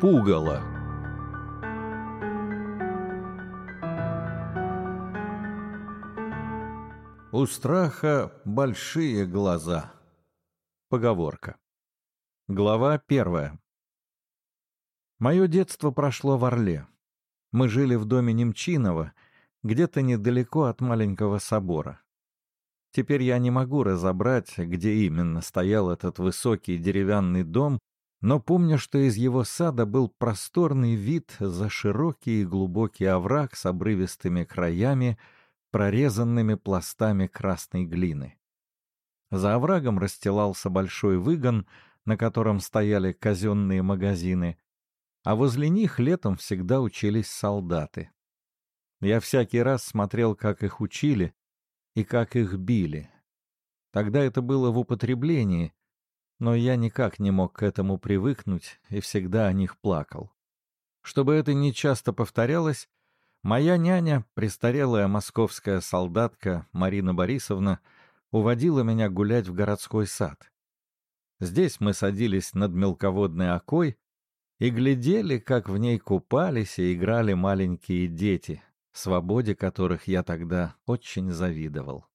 Пугало. У страха большие глаза. Поговорка. Глава первая. Мое детство прошло в Орле. Мы жили в доме Немчинова, где-то недалеко от маленького собора. Теперь я не могу разобрать, где именно стоял этот высокий деревянный дом, но помню, что из его сада был просторный вид за широкий и глубокий овраг с обрывистыми краями, прорезанными пластами красной глины. За оврагом расстилался большой выгон, на котором стояли казенные магазины, а возле них летом всегда учились солдаты. Я всякий раз смотрел, как их учили, и как их били. Тогда это было в употреблении, но я никак не мог к этому привыкнуть и всегда о них плакал. Чтобы это не часто повторялось, моя няня, престарелая московская солдатка Марина Борисовна, уводила меня гулять в городской сад. Здесь мы садились над мелководной окой и глядели, как в ней купались и играли маленькие дети, свободе которых я тогда очень завидовал.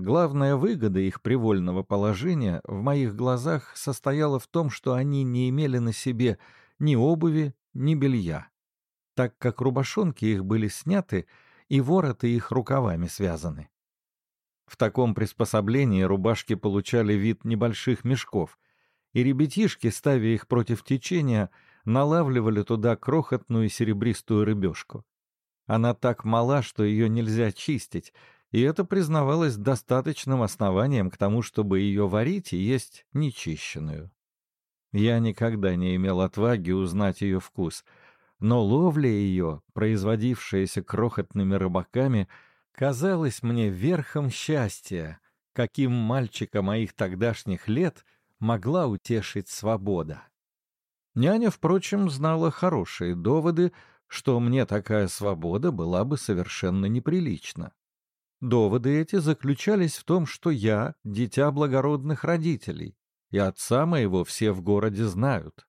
Главная выгода их привольного положения в моих глазах состояла в том, что они не имели на себе ни обуви, ни белья, так как рубашонки их были сняты и вороты их рукавами связаны. В таком приспособлении рубашки получали вид небольших мешков, и ребятишки, ставя их против течения, налавливали туда крохотную серебристую рыбешку. Она так мала, что ее нельзя чистить, и это признавалось достаточным основанием к тому, чтобы ее варить и есть нечищенную. Я никогда не имел отваги узнать ее вкус, но ловля ее, производившаяся крохотными рыбаками, казалась мне верхом счастья, каким мальчика моих тогдашних лет могла утешить свобода. Няня, впрочем, знала хорошие доводы, что мне такая свобода была бы совершенно неприлична. Доводы эти заключались в том, что я — дитя благородных родителей, и отца моего все в городе знают.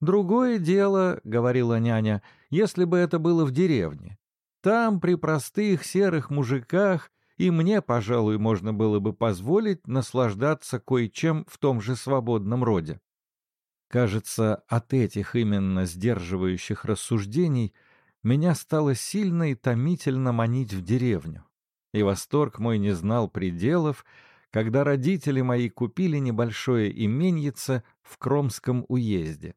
«Другое дело, — говорила няня, — если бы это было в деревне. Там, при простых серых мужиках, и мне, пожалуй, можно было бы позволить наслаждаться кое-чем в том же свободном роде. Кажется, от этих именно сдерживающих рассуждений меня стало сильно и томительно манить в деревню. И восторг мой не знал пределов, когда родители мои купили небольшое именьице в Кромском уезде.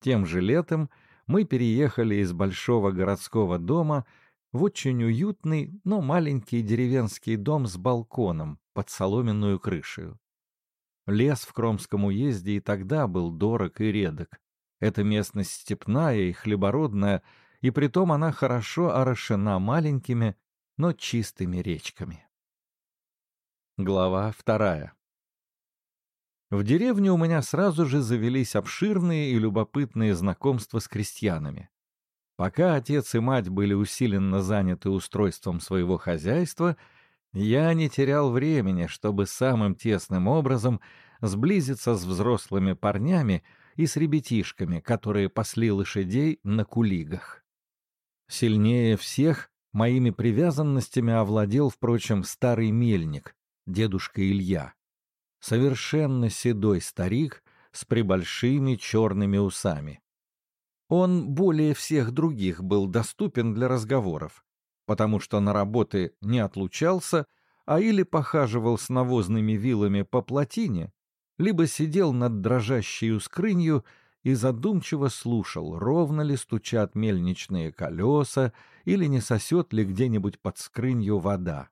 Тем же летом мы переехали из большого городского дома в очень уютный, но маленький деревенский дом с балконом под соломенную крышею. Лес в Кромском уезде и тогда был дорог и редок. Эта местность степная и хлебородная, и притом она хорошо орошена маленькими, но чистыми речками. Глава вторая. В деревне у меня сразу же завелись обширные и любопытные знакомства с крестьянами. Пока отец и мать были усиленно заняты устройством своего хозяйства — я не терял времени, чтобы самым тесным образом сблизиться с взрослыми парнями и с ребятишками, которые пасли лошадей на кулигах. Сильнее всех моими привязанностями овладел, впрочем, старый мельник, дедушка Илья. Совершенно седой старик с прибольшими черными усами. Он более всех других был доступен для разговоров потому что на работы не отлучался, а или похаживал с навозными вилами по плотине, либо сидел над дрожащей скрынью и задумчиво слушал, ровно ли стучат мельничные колеса или не сосет ли где-нибудь под скрынью вода.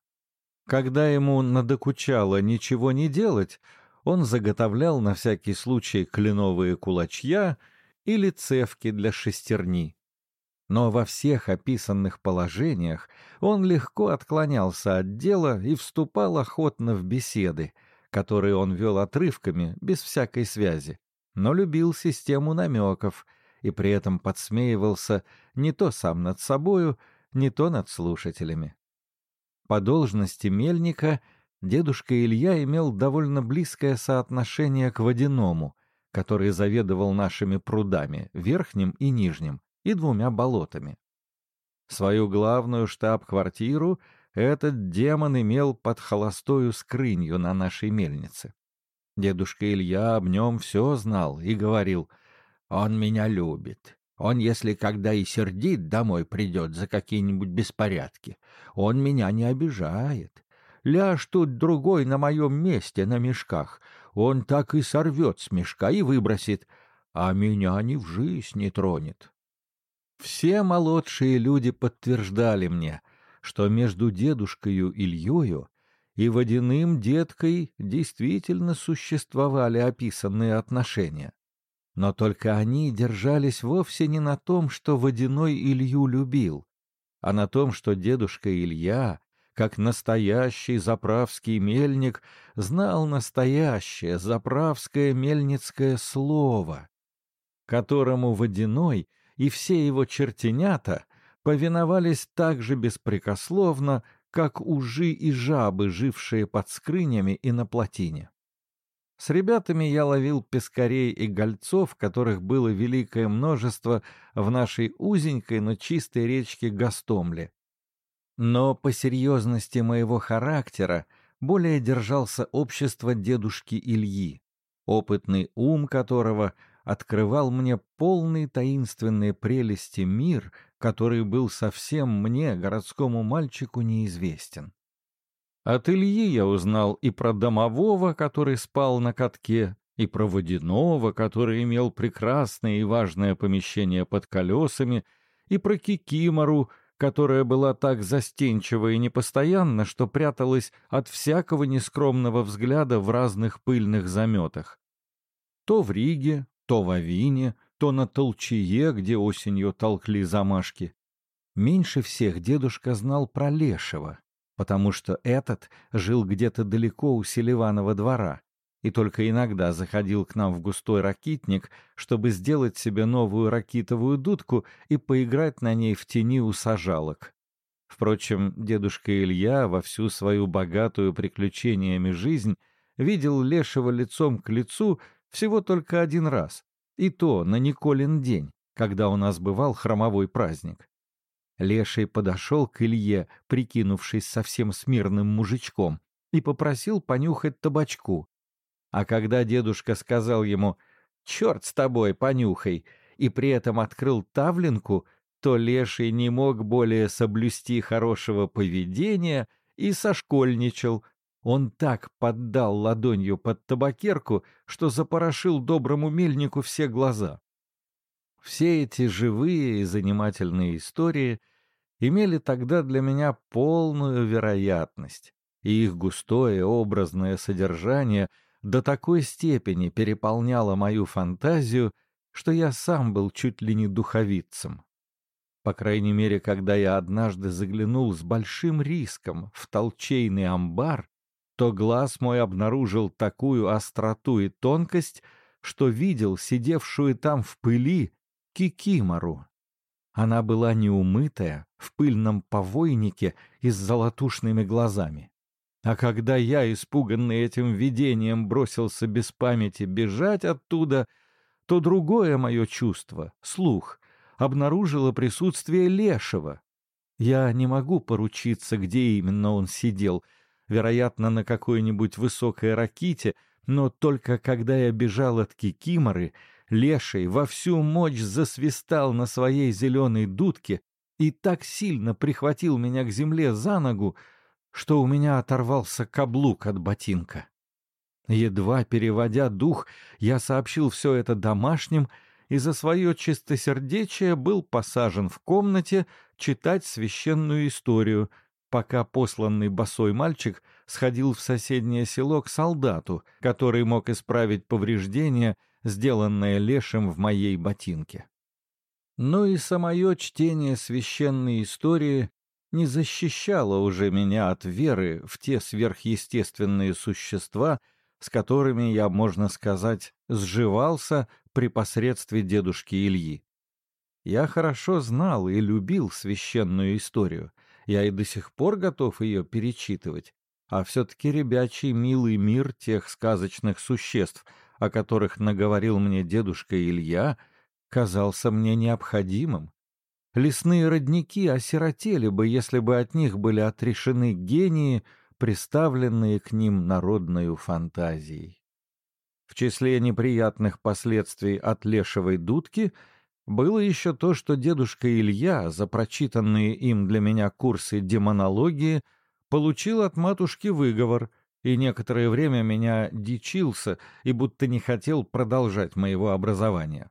Когда ему надокучало ничего не делать, он заготовлял на всякий случай кленовые кулачья или цевки для шестерни. Но во всех описанных положениях он легко отклонялся от дела и вступал охотно в беседы, которые он вел отрывками, без всякой связи, но любил систему намеков и при этом подсмеивался не то сам над собою, не то над слушателями. По должности мельника дедушка Илья имел довольно близкое соотношение к водяному, который заведовал нашими прудами, верхним и нижним, и двумя болотами. Свою главную штаб-квартиру этот демон имел под холостою скрынью на нашей мельнице. Дедушка Илья об нем все знал и говорил, «Он меня любит. Он, если когда и сердит, домой придет за какие-нибудь беспорядки, он меня не обижает. Ляж тут другой на моем месте на мешках, он так и сорвет с мешка и выбросит, а меня ни в жизнь не тронет». Все молодшие люди подтверждали мне, что между дедушкою Ильёю и водяным деткой действительно существовали описанные отношения. Но только они держались вовсе не на том, что водяной Илью любил, а на том, что дедушка Илья, как настоящий заправский мельник, знал настоящее заправское мельницкое слово, которому водяной и все его чертенята повиновались так же беспрекословно, как ужи и жабы, жившие под скрынями и на плотине. С ребятами я ловил пескарей и гольцов, которых было великое множество в нашей узенькой, но чистой речке Гастомле. Но по серьезности моего характера более держался общество дедушки Ильи, опытный ум которого открывал мне полный таинственной прелести мир, который был совсем мне, городскому мальчику, неизвестен. От Ильи я узнал и про домового, который спал на катке, и про водяного, который имел прекрасное и важное помещение под колесами, и про Кикимору, которая была так застенчива и непостоянна, что пряталась от всякого нескромного взгляда в разных пыльных заметах. То в Риге, то в Авине, то на Толчее, где осенью толкли замашки. Меньше всех дедушка знал про Лешего, потому что этот жил где-то далеко у Селиванова двора и только иногда заходил к нам в густой ракитник, чтобы сделать себе новую ракитовую дудку и поиграть на ней в тени у сажалок. Впрочем, дедушка Илья во всю свою богатую приключениями жизнь видел Лешего лицом к лицу всего только один раз, и то на Николин день, когда у нас бывал хромовой праздник. Леший подошел к Илье, прикинувшись совсем смирным мужичком, и попросил понюхать табачку. А когда дедушка сказал ему «Черт с тобой, понюхай!» и при этом открыл тавлинку, то Леший не мог более соблюсти хорошего поведения и сошкольничал, он так поддал ладонью под табакерку, что запорошил доброму мельнику все глаза. Все эти живые и занимательные истории имели тогда для меня полную вероятность, и их густое образное содержание до такой степени переполняло мою фантазию, что я сам был чуть ли не духовицем. По крайней мере, когда я однажды заглянул с большим риском в толчейный амбар, то глаз мой обнаружил такую остроту и тонкость, что видел сидевшую там в пыли кикимору. Она была неумытая, в пыльном повойнике и с золотушными глазами. А когда я, испуганный этим видением, бросился без памяти бежать оттуда, то другое мое чувство, слух, обнаружило присутствие лешего. Я не могу поручиться, где именно он сидел — вероятно, на какой-нибудь высокой раките, но только когда я бежал от Кикиморы, леший во всю мощь засвистал на своей зеленой дудке и так сильно прихватил меня к земле за ногу, что у меня оторвался каблук от ботинка. Едва переводя дух, я сообщил все это домашним и за свое чистосердечие был посажен в комнате читать священную историю — пока посланный босой мальчик сходил в соседнее село к солдату, который мог исправить повреждение, сделанное лешим в моей ботинке. Но и самое чтение священной истории не защищало уже меня от веры в те сверхъестественные существа, с которыми я, можно сказать, сживался при посредстве дедушки Ильи. Я хорошо знал и любил священную историю — я и до сих пор готов ее перечитывать. А все-таки ребячий милый мир тех сказочных существ о которых наговорил мне дедушка Илья, казался мне необходимым. Лесные родники осиротели бы, если бы от них были отрешены гении, приставленные к ним народною фантазией. В числе неприятных последствий от лешевой дудки было еще то, что дедушка Илья за прочитанные им для меня курсы демонологии получил от матушки выговор и некоторое время меня дичился и будто не хотел продолжать моего образования.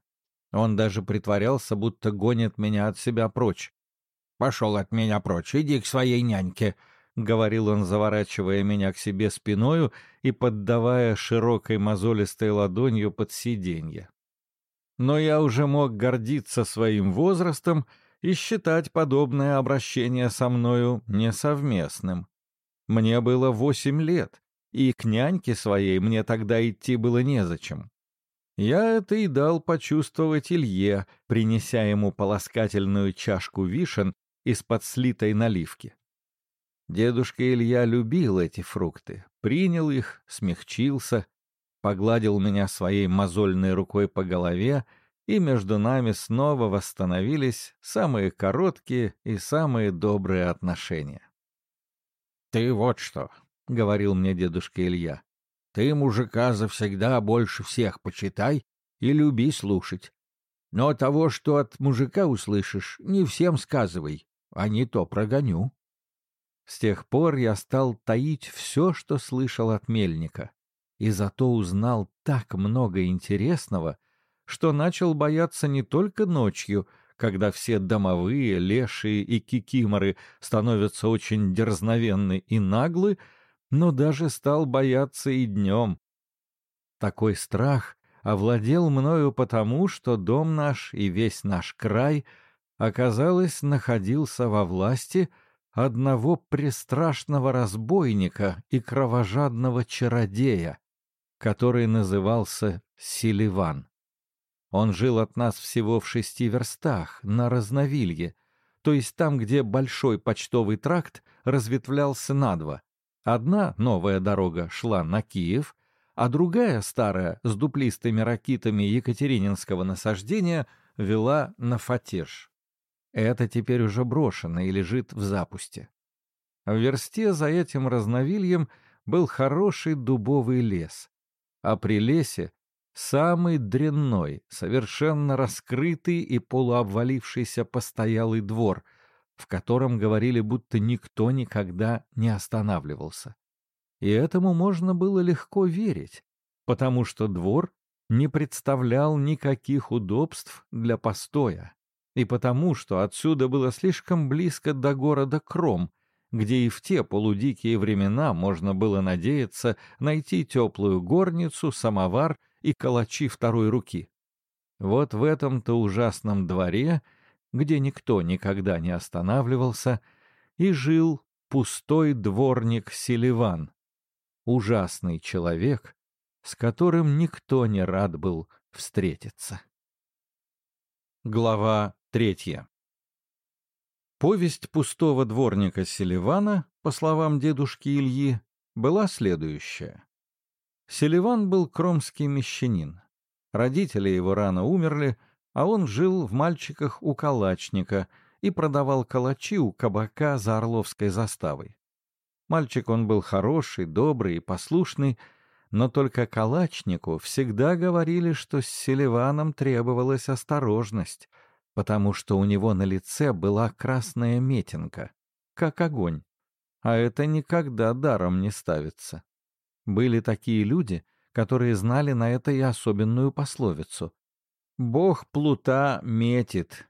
Он даже притворялся, будто гонит меня от себя прочь. «Пошел от меня прочь, иди к своей няньке», — говорил он, заворачивая меня к себе спиною и поддавая широкой мозолистой ладонью под сиденье. Но я уже мог гордиться своим возрастом и считать подобное обращение со мною несовместным. Мне было восемь лет, и к няньке своей мне тогда идти было незачем. Я это и дал почувствовать Илье, принеся ему полоскательную чашку вишен из-под слитой наливки. Дедушка Илья любил эти фрукты, принял их, смягчился, погладил меня своей мозольной рукой по голове, и между нами снова восстановились самые короткие и самые добрые отношения. «Ты вот что», — говорил мне дедушка Илья, ты мужика завсегда больше всех почитай и люби слушать. Но того, что от мужика услышишь, не всем сказывай, а не то прогоню. С тех пор я стал таить все, что слышал от мельника, и зато узнал так много интересного, что начал бояться не только ночью, когда все домовые, лешие и кикиморы становятся очень дерзновенны и наглы, но даже стал бояться и днем. Такой страх овладел мною потому, что дом наш и весь наш край, оказалось, находился во власти одного пристрашного разбойника и кровожадного чародея, который назывался Селиван. Он жил от нас всего в шести верстах, на Разновилье, то есть там, где большой почтовый тракт разветвлялся на два. Одна новая дорога шла на Киев, а другая, старая, с дуплистыми ракитами Екатерининского насаждения, вела на Фатеж. Это теперь уже брошено и лежит в запусте. В версте за этим разновильем был хороший дубовый лес, а при лесе самый дрянной, совершенно раскрытый и полуобвалившийся постоялый двор — в котором говорили, будто никто никогда не останавливался. И этому можно было легко верить, потому что двор не представлял никаких удобств для постоя, и потому что отсюда было слишком близко до города Кром, где и в те полудикие времена можно было надеяться найти теплую горницу, самовар и калачи второй руки. Вот в этом-то ужасном дворе — где никто никогда не останавливался, и жил пустой дворник Селиван, ужасный человек, с которым никто не рад был встретиться. Глава третья Повесть пустого дворника Селивана, по словам дедушки Ильи, была следующая. Селиван был кромский мещанин. Родители его рано умерли, а он жил в мальчиках у калачника и продавал калачи у кабака за Орловской заставой. Мальчик он был хороший, добрый и послушный, но только калачнику всегда говорили, что с Селиваном требовалась осторожность, потому что у него на лице была красная метинка, как огонь, а это никогда даром не ставится. Были такие люди, которые знали на это и особенную пословицу Бог плута метит.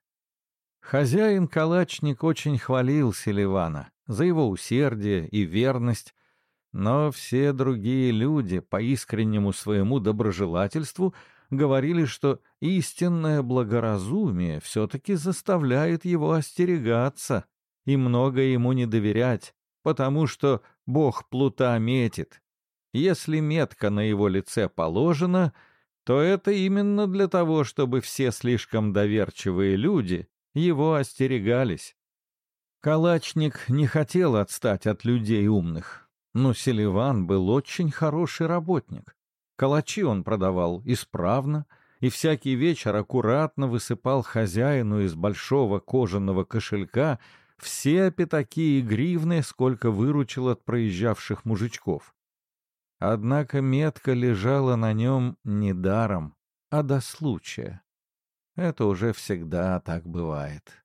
Хозяин-калачник очень хвалил Селивана за его усердие и верность, но все другие люди по искреннему своему доброжелательству говорили, что истинное благоразумие все-таки заставляет его остерегаться и много ему не доверять, потому что Бог плута метит. Если метка на его лице положена — то это именно для того, чтобы все слишком доверчивые люди его остерегались. Калачник не хотел отстать от людей умных, но Селиван был очень хороший работник. Калачи он продавал исправно и всякий вечер аккуратно высыпал хозяину из большого кожаного кошелька все пятаки и гривны, сколько выручил от проезжавших мужичков. Однако метка лежала на нем не даром, а до случая. Это уже всегда так бывает.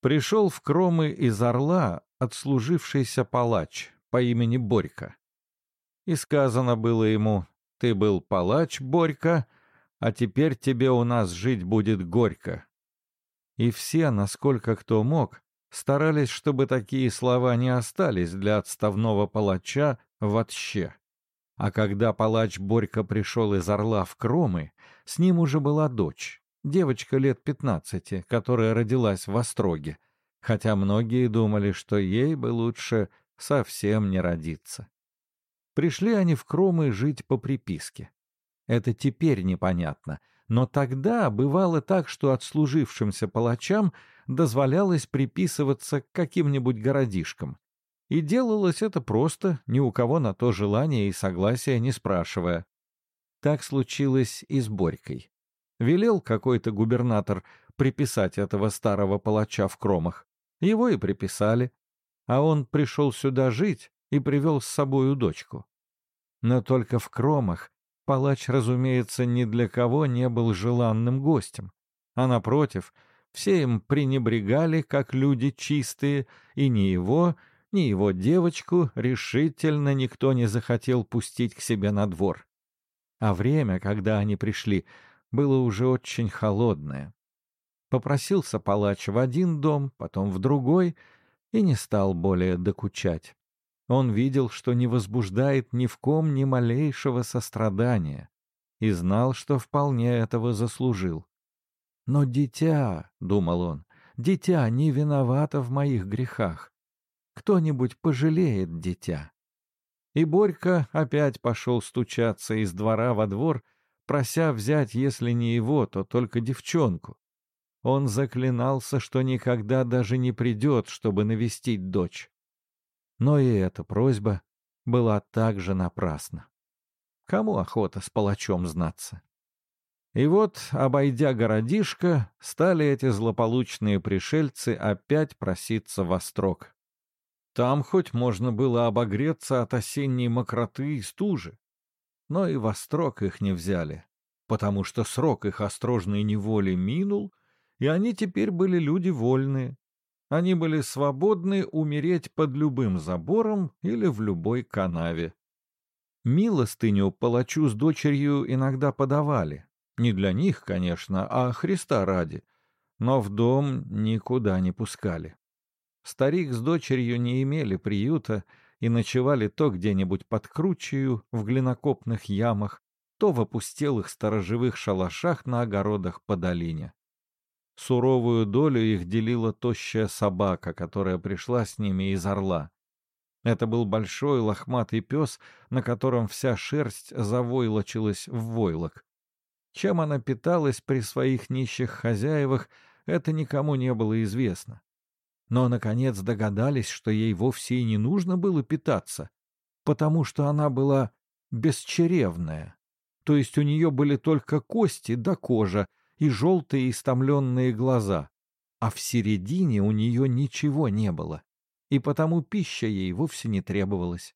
Пришел в Кромы из Орла отслужившийся палач по имени Борька. И сказано было ему, «Ты был палач, Борька, а теперь тебе у нас жить будет горько». И все, насколько кто мог, старались, чтобы такие слова не остались для отставного палача вообще. А когда палач Борька пришел из Орла в Кромы, с ним уже была дочь, девочка лет пятнадцати, которая родилась в Остроге, хотя многие думали, что ей бы лучше совсем не родиться. Пришли они в Кромы жить по приписке. Это теперь непонятно, но тогда бывало так, что отслужившимся палачам дозволялось приписываться к каким-нибудь городишкам. И делалось это просто, ни у кого на то желание и согласия не спрашивая. Так случилось и с Борькой. Велел какой-то губернатор приписать этого старого палача в кромах. Его и приписали. А он пришел сюда жить и привел с собою дочку. Но только в кромах палач, разумеется, ни для кого не был желанным гостем, а, напротив, все им пренебрегали, как люди чистые, и ни его, ни его девочку решительно никто не захотел пустить к себе на двор. А время, когда они пришли, было уже очень холодное. Попросился палач в один дом, потом в другой, и не стал более докучать. Он видел, что не возбуждает ни в ком ни малейшего сострадания, и знал, что вполне этого заслужил. «Но дитя», — думал он, — «дитя не виновато в моих грехах. Кто-нибудь пожалеет дитя». И Борька опять пошел стучаться из двора во двор, прося взять, если не его, то только девчонку. Он заклинался, что никогда даже не придет, чтобы навестить дочь. Но и эта просьба была также напрасна. Кому охота с палачом знаться? И вот, обойдя городишко, стали эти злополучные пришельцы опять проситься во строк. Там хоть можно было обогреться от осенней мокроты и стужи. Но и во строк их не взяли, потому что срок их острожной неволи минул, и они теперь были люди вольные, они были свободны умереть под любым забором или в любой канаве. Милостыню палачу с дочерью иногда подавали. Не для них, конечно, а Христа ради. Но в дом никуда не пускали. Старик с дочерью не имели приюта и ночевали то где-нибудь под кручею в глинокопных ямах, то в опустелых сторожевых шалашах на огородах по долине. Суровую долю их делила тощая собака, которая пришла с ними из орла. Это был большой лохматый пес, на котором вся шерсть завойлочилась в войлок. Чем она питалась при своих нищих хозяевах, это никому не было известно. Но, наконец, догадались, что ей вовсе и не нужно было питаться, потому что она была бесчеревная, то есть у нее были только кости да кожа, и желтые истомленные глаза, а в середине у нее ничего не было, и потому пища ей вовсе не требовалась.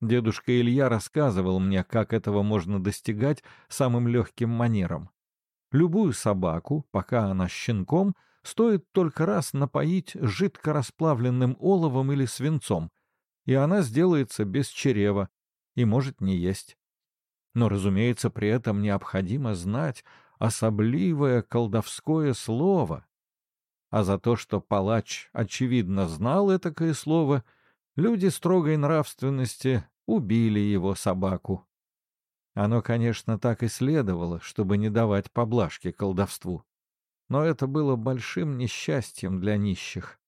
Дедушка Илья рассказывал мне, как этого можно достигать самым легким манером. Любую собаку, пока она щенком, стоит только раз напоить жидко расплавленным оловом или свинцом, и она сделается без чрева и может не есть. Но, разумеется, при этом необходимо знать, особливое колдовское слово. А за то, что палач, очевидно, знал этакое слово, люди строгой нравственности убили его собаку. Оно, конечно, так и следовало, чтобы не давать поблажки колдовству. Но это было большим несчастьем для нищих,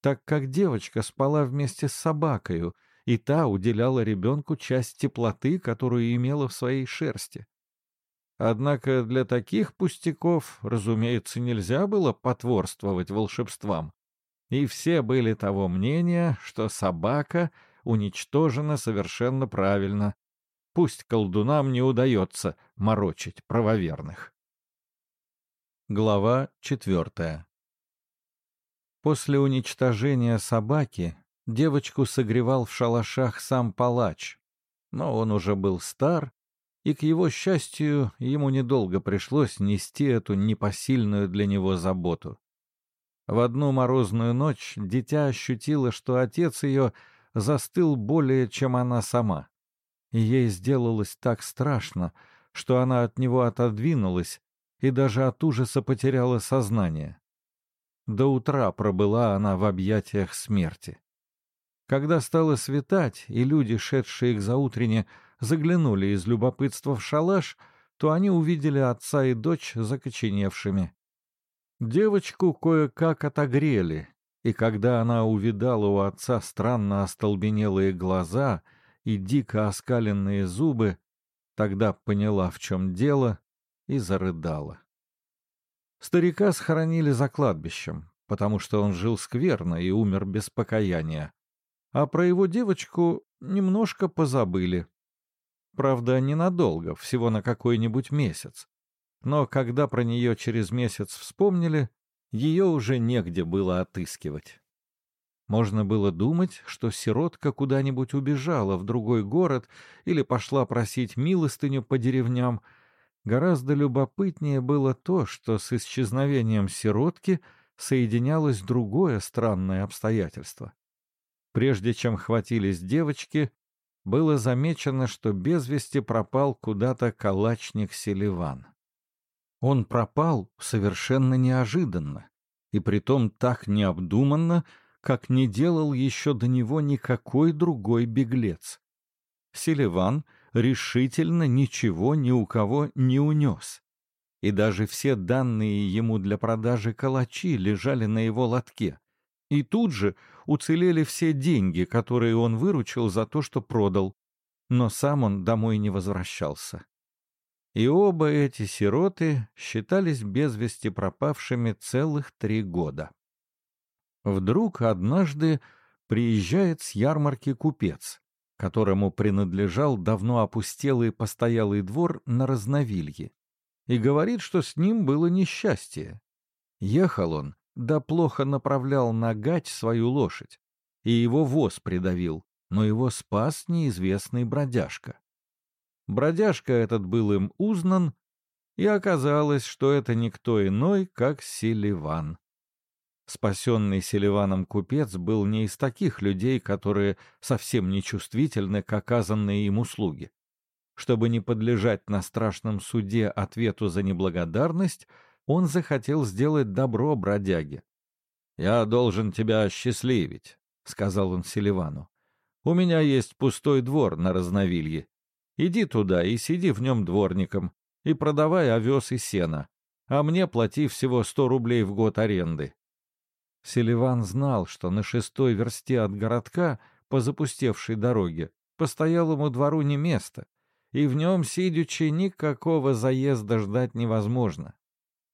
так как девочка спала вместе с собакою, и та уделяла ребенку часть теплоты, которую имела в своей шерсти. Однако для таких пустяков, разумеется, нельзя было потворствовать волшебствам. И все были того мнения, что собака уничтожена совершенно правильно, Пусть колдунам не удается морочить правоверных. Глава четвертая После уничтожения собаки девочку согревал в шалашах сам палач, но он уже был стар, и, к его счастью, ему недолго пришлось нести эту непосильную для него заботу. В одну морозную ночь дитя ощутило, что отец ее застыл более, чем она сама. И ей сделалось так страшно, что она от него отодвинулась и даже от ужаса потеряла сознание. До утра пробыла она в объятиях смерти. Когда стало светать, и люди, шедшие к заутрене, заглянули из любопытства в шалаш, то они увидели отца и дочь закоченевшими. Девочку кое-как отогрели, и когда она увидала у отца странно остолбенелые глаза и дико оскаленные зубы, тогда поняла, в чем дело, и зарыдала. Старика схоронили за кладбищем, потому что он жил скверно и умер без покаяния. А про его девочку немножко позабыли. Правда, ненадолго, всего на какой-нибудь месяц. Но когда про нее через месяц вспомнили, ее уже негде было отыскивать. Можно было думать, что сиротка куда-нибудь убежала в другой город или пошла просить милостыню по деревням. Гораздо любопытнее было то, что с исчезновением сиротки соединялось другое странное обстоятельство. Прежде чем хватились девочки, было замечено, что без вести пропал куда-то калачник Селиван. Он пропал совершенно неожиданно, и притом так необдуманно, как не делал еще до него никакой другой беглец. Селиван решительно ничего ни у кого не унес. И даже все данные ему для продажи калачи лежали на его лотке. И тут же уцелели все деньги, которые он выручил за то, что продал. Но сам он домой не возвращался и оба эти сироты считались без вести пропавшими целых три года. Вдруг однажды приезжает с ярмарки купец, которому принадлежал давно опустелый постоялый двор на Разновилье, и говорит, что с ним было несчастье. Ехал он, да плохо направлял на гать свою лошадь, и его воз придавил, но его спас неизвестный бродяжка. Бродяжка этот был им узнан, и оказалось, что это никто иной, как Селиван. Спасенный Селиваном купец был не из таких людей, которые совсем не чувствительны к оказанной им услуге. Чтобы не подлежать на страшном суде ответу за неблагодарность, он захотел сделать добро бродяге. «Я должен тебя осчастливить», — сказал он Селивану. «У меня есть пустой двор на Разновилье, Иди туда и сиди в нем дворником, и продавай овес и сено, а мне плати всего сто рублей в год аренды. Селиван знал, что на шестой версте от городка, по запустевшей дороге, постоялому двору не место, и в нем, сидячи, никакого заезда ждать невозможно.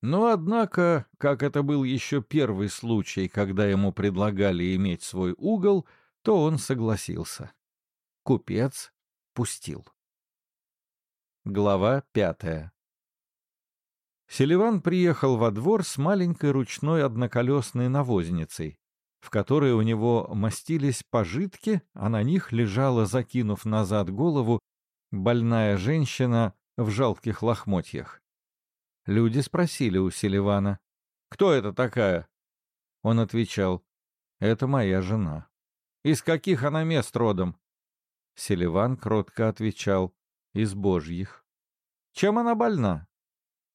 Но, однако, как это был еще первый случай, когда ему предлагали иметь свой угол, то он согласился. Купец пустил. Глава пятая Селиван приехал во двор с маленькой ручной одноколесной навозницей, в которой у него мастились пожитки, а на них лежала, закинув назад голову, больная женщина в жалких лохмотьях. Люди спросили у Селивана, «Кто это такая?» Он отвечал, «Это моя жена». «Из каких она мест родом?» Селиван кротко отвечал, из божьих. Чем она больна?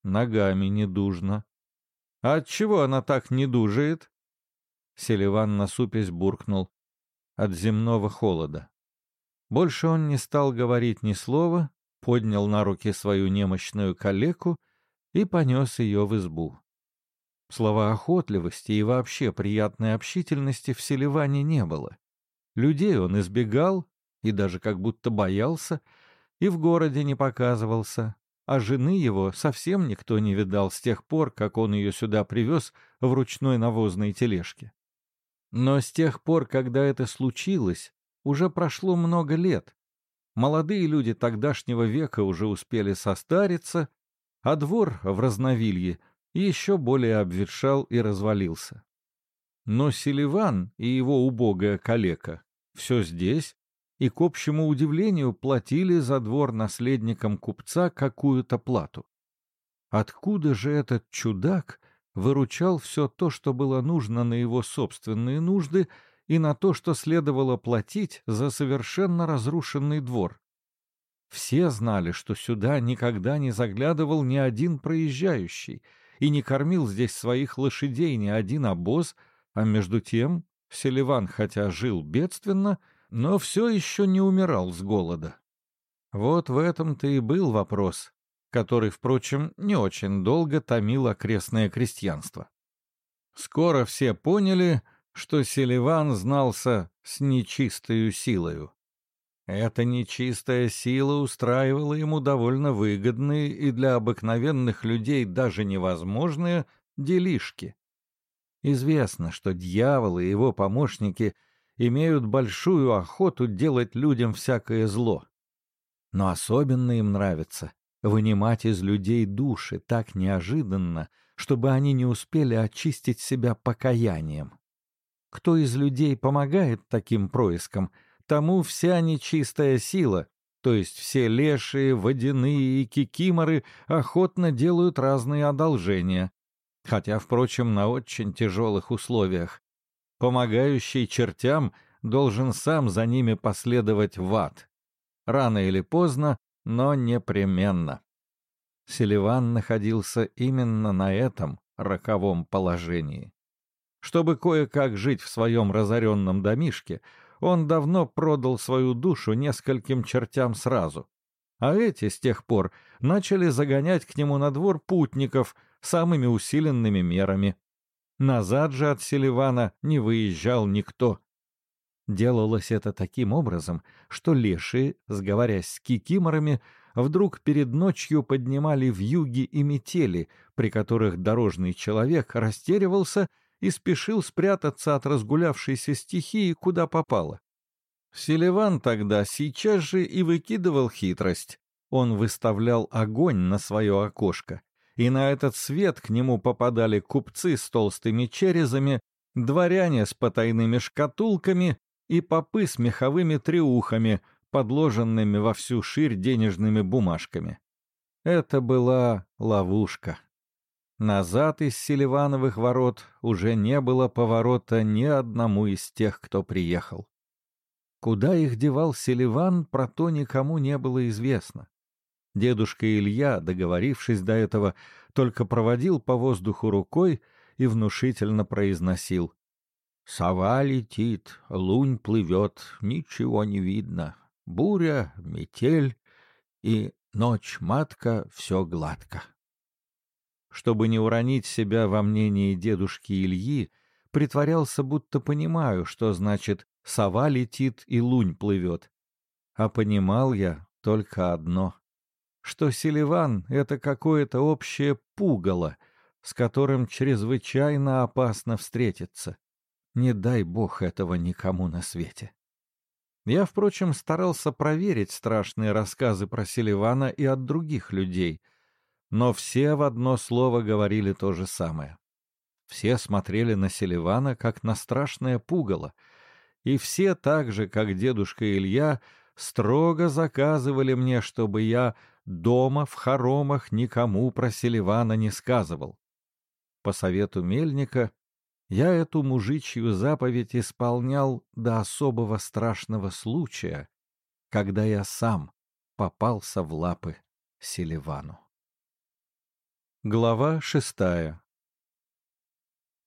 Ногами недужна. А от чего она так недужает? Селиван насупясь буркнул. От земного холода. Больше он не стал говорить ни слова, поднял на руки свою немощную калеку и понес ее в избу. Слова охотливости и вообще приятной общительности в Селиване не было. Людей он избегал и даже как будто боялся, и в городе не показывался, а жены его совсем никто не видал с тех пор, как он ее сюда привез в ручной навозной тележке. Но с тех пор, когда это случилось, уже прошло много лет. молодые люди тогдашнего века уже успели состариться, а двор в Разновилье еще более обветшал и развалился. Но Селиван и его убогая калека все здесь, и, к общему удивлению, платили за двор наследникам купца какую-то плату. Откуда же этот чудак выручал все то, что было нужно на его собственные нужды, и на то, что следовало платить за совершенно разрушенный двор? Все знали, что сюда никогда не заглядывал ни один проезжающий и не кормил здесь своих лошадей ни один обоз, а между тем Селиван, хотя жил бедственно, но все еще не умирал с голода. Вот в этом-то и был вопрос, который, впрочем, не очень долго томил окрестное крестьянство. Скоро все поняли, что Селиван знался с нечистою силою. Эта нечистая сила устраивала ему довольно выгодные и для обыкновенных людей даже невозможные делишки. Известно, что дьявол и его помощники имеют большую охоту делать людям всякое зло. Но особенно им нравится вынимать из людей души так неожиданно, чтобы они не успели очистить себя покаянием. Кто из людей помогает таким проискам — тому вся нечистая сила, то есть все лешие, водяные и кикиморы охотно делают разные одолжения, хотя, впрочем, на очень тяжелых условиях. Помогающий чертям должен сам за ними последовать в ад. Рано или поздно, но непременно. Селиван находился именно на этом роковом положении. Чтобы кое-как жить в своем разоренном домишке, он давно продал свою душу нескольким чертям сразу. А эти с тех пор начали загонять к нему на двор путников самыми усиленными мерами. Назад же от Селивана не выезжал никто. Делалось это таким образом, что лешие, сговорясь с кикиморами, вдруг перед ночью поднимали вьюги и метели, при которых дорожный человек растеривался и спешил спрятаться от разгулявшейся стихии, куда попало. Селиван тогда сейчас же и выкидывал хитрость. Он выставлял огонь на свое окошко, и на этот свет к нему попадали купцы с толстыми черезами, дворяне с потайными шкатулками и попы с меховыми треухами, подложенными во всю ширь денежными бумажками. Это была ловушка. Назад из Селивановых ворот уже не было поворота ни одному из тех, кто приехал. Куда их девал Селиван, про то никому не было известно. Дедушка Илья, договорившись до этого, только проводил по воздуху рукой и внушительно произносил. «Сова летит, лунь плывет, ничего не видно. Буря, метель и ночь-матка, все гладко» чтобы не уронить себя во мнении дедушки Ильи, притворялся, будто понимаю, что значит «сова летит и лунь плывет». А понимал я только одно, что Селиван — это какое-то общее пугало, с которым чрезвычайно опасно встретиться. Не дай бог этого никому на свете. Я, впрочем, старался проверить страшные рассказы про Селивана и от других людей — но все в одно слово говорили то же самое. Все смотрели на Селивана, как на страшное пугало, и все так же, как дедушка Илья, строго заказывали мне, чтобы я дома в хоромах никому про Селивана не сказывал. По совету мельника я эту мужичью заповедь исполнял до особого страшного случая, когда я сам попался в лапы Селивану. Глава шестая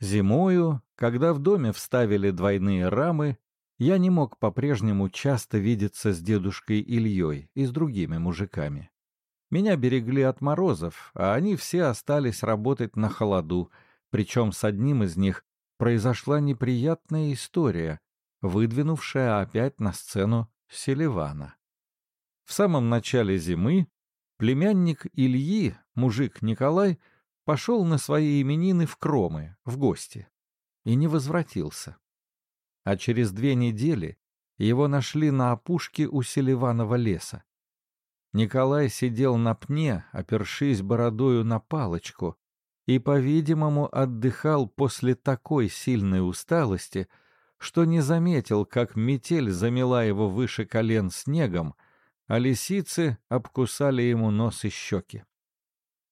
Зимою, когда в доме вставили двойные рамы, я не мог по-прежнему часто видеться с дедушкой Ильей и с другими мужиками. Меня берегли от морозов, а они все остались работать на холоду, причем с одним из них произошла неприятная история, выдвинувшая опять на сцену Селивана. В самом начале зимы Племянник Ильи, мужик Николай, пошел на свои именины в Кромы, в гости, и не возвратился. А через две недели Его нашли на опушке у Селиванова леса. Николай сидел на пне, опершись бородою на палочку, и, по-видимому, отдыхал после такой сильной усталости, что не заметил, как метель замела его выше колен снегом, а лисицы обкусали ему нос и щеки.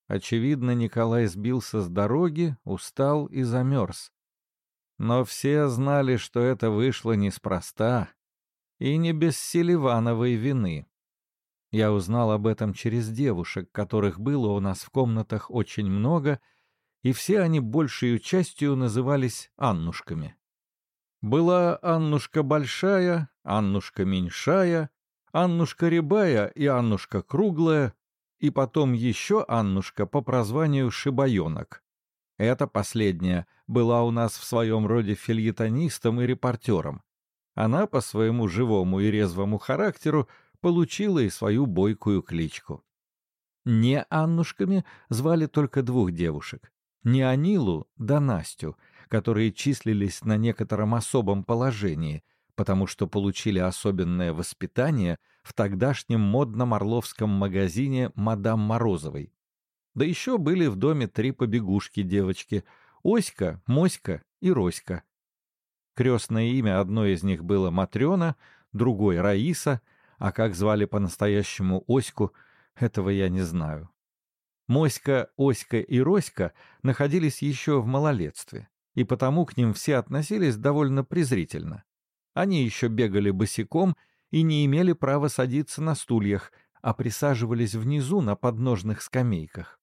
Очевидно, Николай сбился с дороги, устал и замерз. Но все знали, что это вышло неспроста и не без Селивановой вины. Я узнал об этом через девушек, которых было у нас в комнатах очень много, и все они большей частью назывались Аннушками. Была Аннушка Большая, Аннушка Меньшая, Аннушка Рябая и Аннушка Круглая, и потом еще Аннушка по прозванию Шибаенок. Эта последняя была у нас в своем роде фильетонистом и репортером. Она по своему живому и резвому характеру получила и свою бойкую кличку. Не Аннушками звали только двух девушек. Не Анилу, да Настю, которые числились на некотором особом положении, потому что получили особенное воспитание в тогдашнем модном орловском магазине «Мадам Морозовой». Да еще были в доме три побегушки-девочки — Оська, Моська и Роська. Крестное имя одной из них было Матрена, другой — Раиса — а как звали по-настоящему Оську, этого я не знаю. Моська, Оська и Роська находились еще в малолетстве, и потому к ним все относились довольно презрительно. Они еще бегали босиком и не имели права садиться на стульях, а присаживались внизу на подножных скамейках.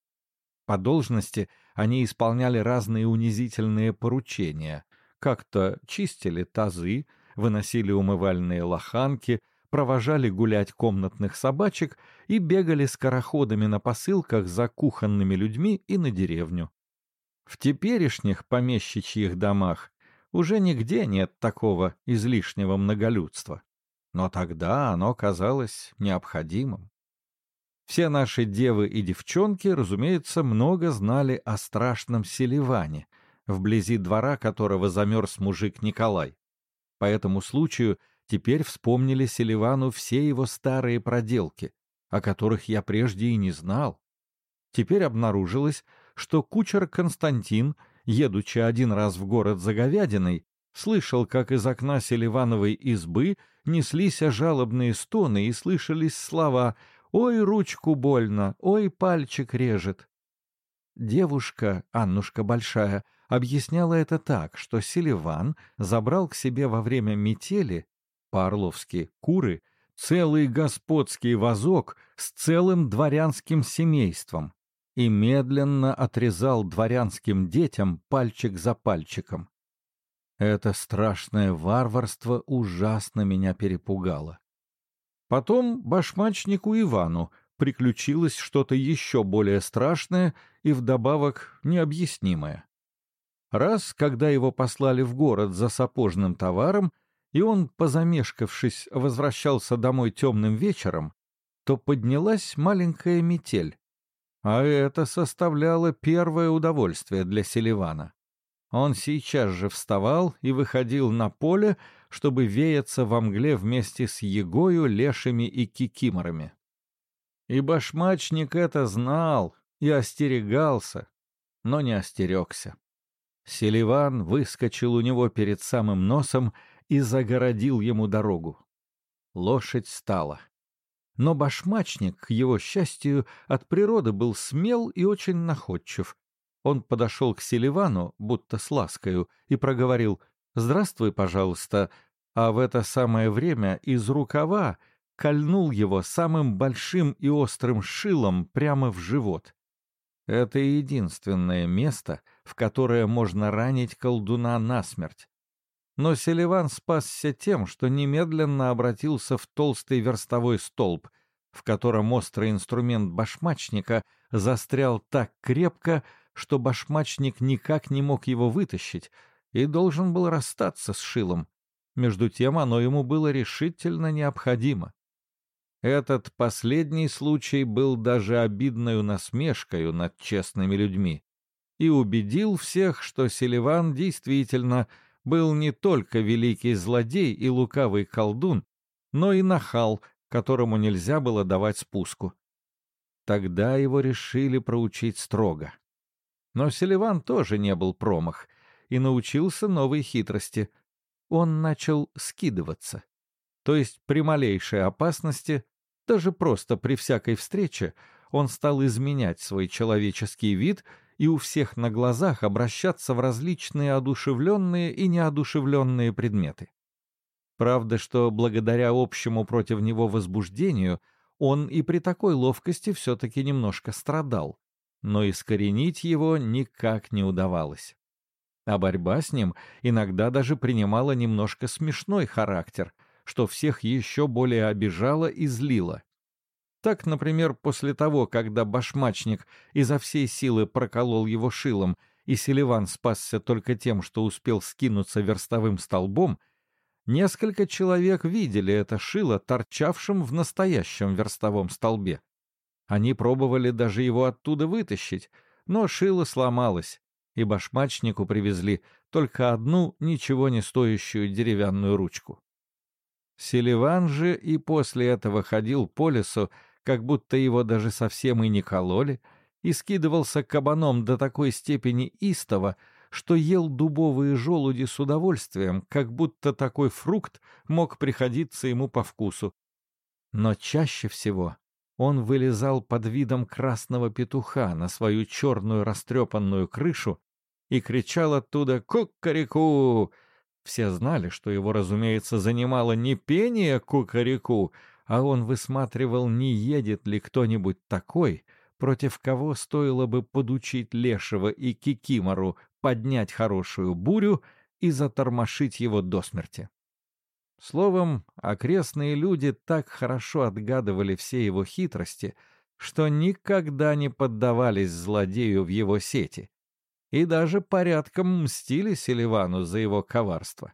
По должности они исполняли разные унизительные поручения. Как-то чистили тазы, выносили умывальные лоханки — провожали гулять комнатных собачек и бегали скороходами на посылках за кухонными людьми и на деревню. В теперешних помещичьих домах уже нигде нет такого излишнего многолюдства. Но тогда оно казалось необходимым. Все наши девы и девчонки, разумеется, много знали о страшном Селиване, вблизи двора которого замерз мужик Николай. По этому случаю теперь вспомнили Селивану все его старые проделки, о которых я прежде и не знал. Теперь обнаружилось, что кучер Константин, едучи один раз в город за говядиной, слышал, как из окна Селивановой избы неслись жалобные стоны и слышались слова «Ой, ручку больно! Ой, пальчик режет!» Девушка, Аннушка Большая, объясняла это так, что Селиван забрал к себе во время метели по-орловски куры, целый господский вазок с целым дворянским семейством и медленно отрезал дворянским детям пальчик за пальчиком. Это страшное варварство ужасно меня перепугало. Потом башмачнику Ивану приключилось что-то еще более страшное и вдобавок необъяснимое. Раз, когда его послали в город за сапожным товаром, и он, позамешкавшись, возвращался домой темным вечером, то поднялась маленькая метель. А это составляло первое удовольствие для Селивана. Он сейчас же вставал и выходил на поле, чтобы веяться во мгле вместе с Егою, лешими и кикиморами. И башмачник это знал и остерегался, но не остерегся. Селиван выскочил у него перед самым носом и загородил ему дорогу. Лошадь стала. Но башмачник, к его счастью, от природы был смел и очень находчив. Он подошел к Селивану, будто с ласкою, и проговорил «Здравствуй, пожалуйста», а в это самое время из рукава кольнул его самым большим и острым шилом прямо в живот. Это единственное место, в которое можно ранить колдуна насмерть. Но Селиван спасся тем, что немедленно обратился в толстый верстовой столб, в котором острый инструмент башмачника застрял так крепко, что башмачник никак не мог его вытащить и должен был расстаться с шилом. Между тем оно ему было решительно необходимо. Этот последний случай был даже обидною насмешкою над честными людьми и убедил всех, что Селиван действительно был не только великий злодей и лукавый колдун, но и нахал, которому нельзя было давать спуску. Тогда его решили проучить строго. Но Селиван тоже не был промах и научился новой хитрости. Он начал скидываться. То есть при малейшей опасности, даже просто при всякой встрече, он стал изменять свой человеческий вид и у всех на глазах обращаться в различные одушевленные и неодушевленные предметы. Правда, что благодаря общему против него возбуждению он и при такой ловкости все-таки немножко страдал, но искоренить его никак не удавалось. А борьба с ним иногда даже принимала немножко смешной характер, что всех еще более обижало и злило. Так, например, после того, когда башмачник изо всей силы проколол его шилом, и Селиван спасся только тем, что успел скинуться верстовым столбом — Несколько человек видели это шило, торчавшим в настоящем верстовом столбе. Они пробовали даже его оттуда вытащить, но шило сломалось, и башмачнику привезли только одну ничего не стоящую деревянную ручку. Селиван же и после этого ходил по лесу, как будто его даже совсем и не кололи, и скидывался кабаном до такой степени истово, что ел дубовые желуди с удовольствием, как будто такой фрукт мог приходиться ему по вкусу. Но чаще всего он вылезал под видом красного петуха на свою черную растрепанную крышу и кричал оттуда «Кукареку!». Все знали, что его, разумеется, занимало не пение кукареку, а он высматривал, не едет ли кто-нибудь такой, против кого стоило бы подучить Лешего и Кикимору поднять хорошую бурю и затормошить его до смерти. Словом, окрестные люди так хорошо отгадывали все его хитрости, что никогда не поддавались злодею в его сети и даже порядком мстили Селивану за его коварство.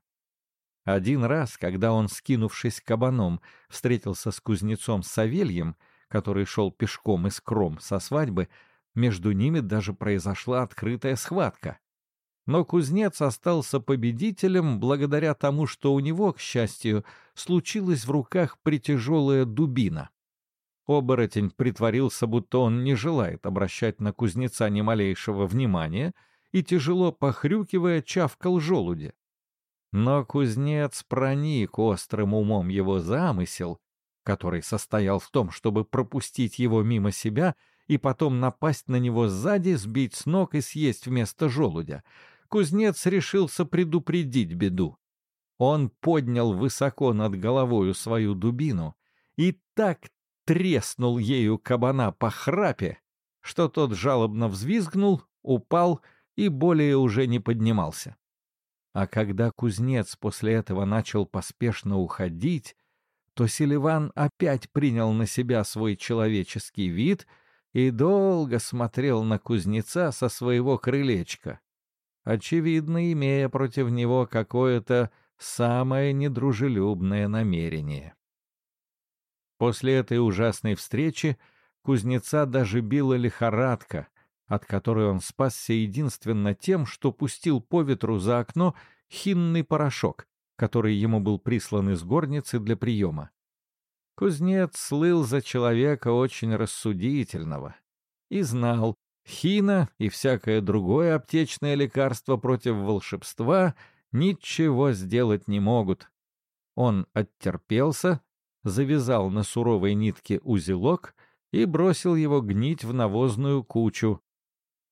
Один раз, когда он, скинувшись кабаном, встретился с кузнецом Савельем, который шел пешком из Кром со свадьбы, между ними даже произошла открытая схватка. Но кузнец остался победителем благодаря тому, что у него, к счастью, случилась в руках притяжелая дубина. Оборотень притворился, будто он не желает обращать на кузнеца ни малейшего внимания, и, тяжело похрюкивая, чавкал желуди. Но кузнец проник острым умом его замысел который состоял в том, чтобы пропустить его мимо себя и потом напасть на него сзади, сбить с ног и съесть вместо желудя, кузнец решился предупредить беду. Он поднял высоко над головою свою дубину и так треснул ею кабана по храпе, что тот жалобно взвизгнул, упал и более уже не поднимался. А когда кузнец после этого начал поспешно уходить, то Селиван опять принял на себя свой человеческий вид и долго смотрел на кузнеца со своего крылечка, очевидно, имея против него какое-то самое недружелюбное намерение. После этой ужасной встречи кузнеца даже била лихорадка, от которой он спасся единственно тем, что пустил по ветру за окно хинный порошок, который ему был прислан из горницы для приема. Кузнец слыл за человека очень рассудительного и знал, хина и всякое другое аптечное лекарство против волшебства ничего сделать не могут. Он оттерпелся, завязал на суровой нитке узелок и бросил его гнить в навозную кучу.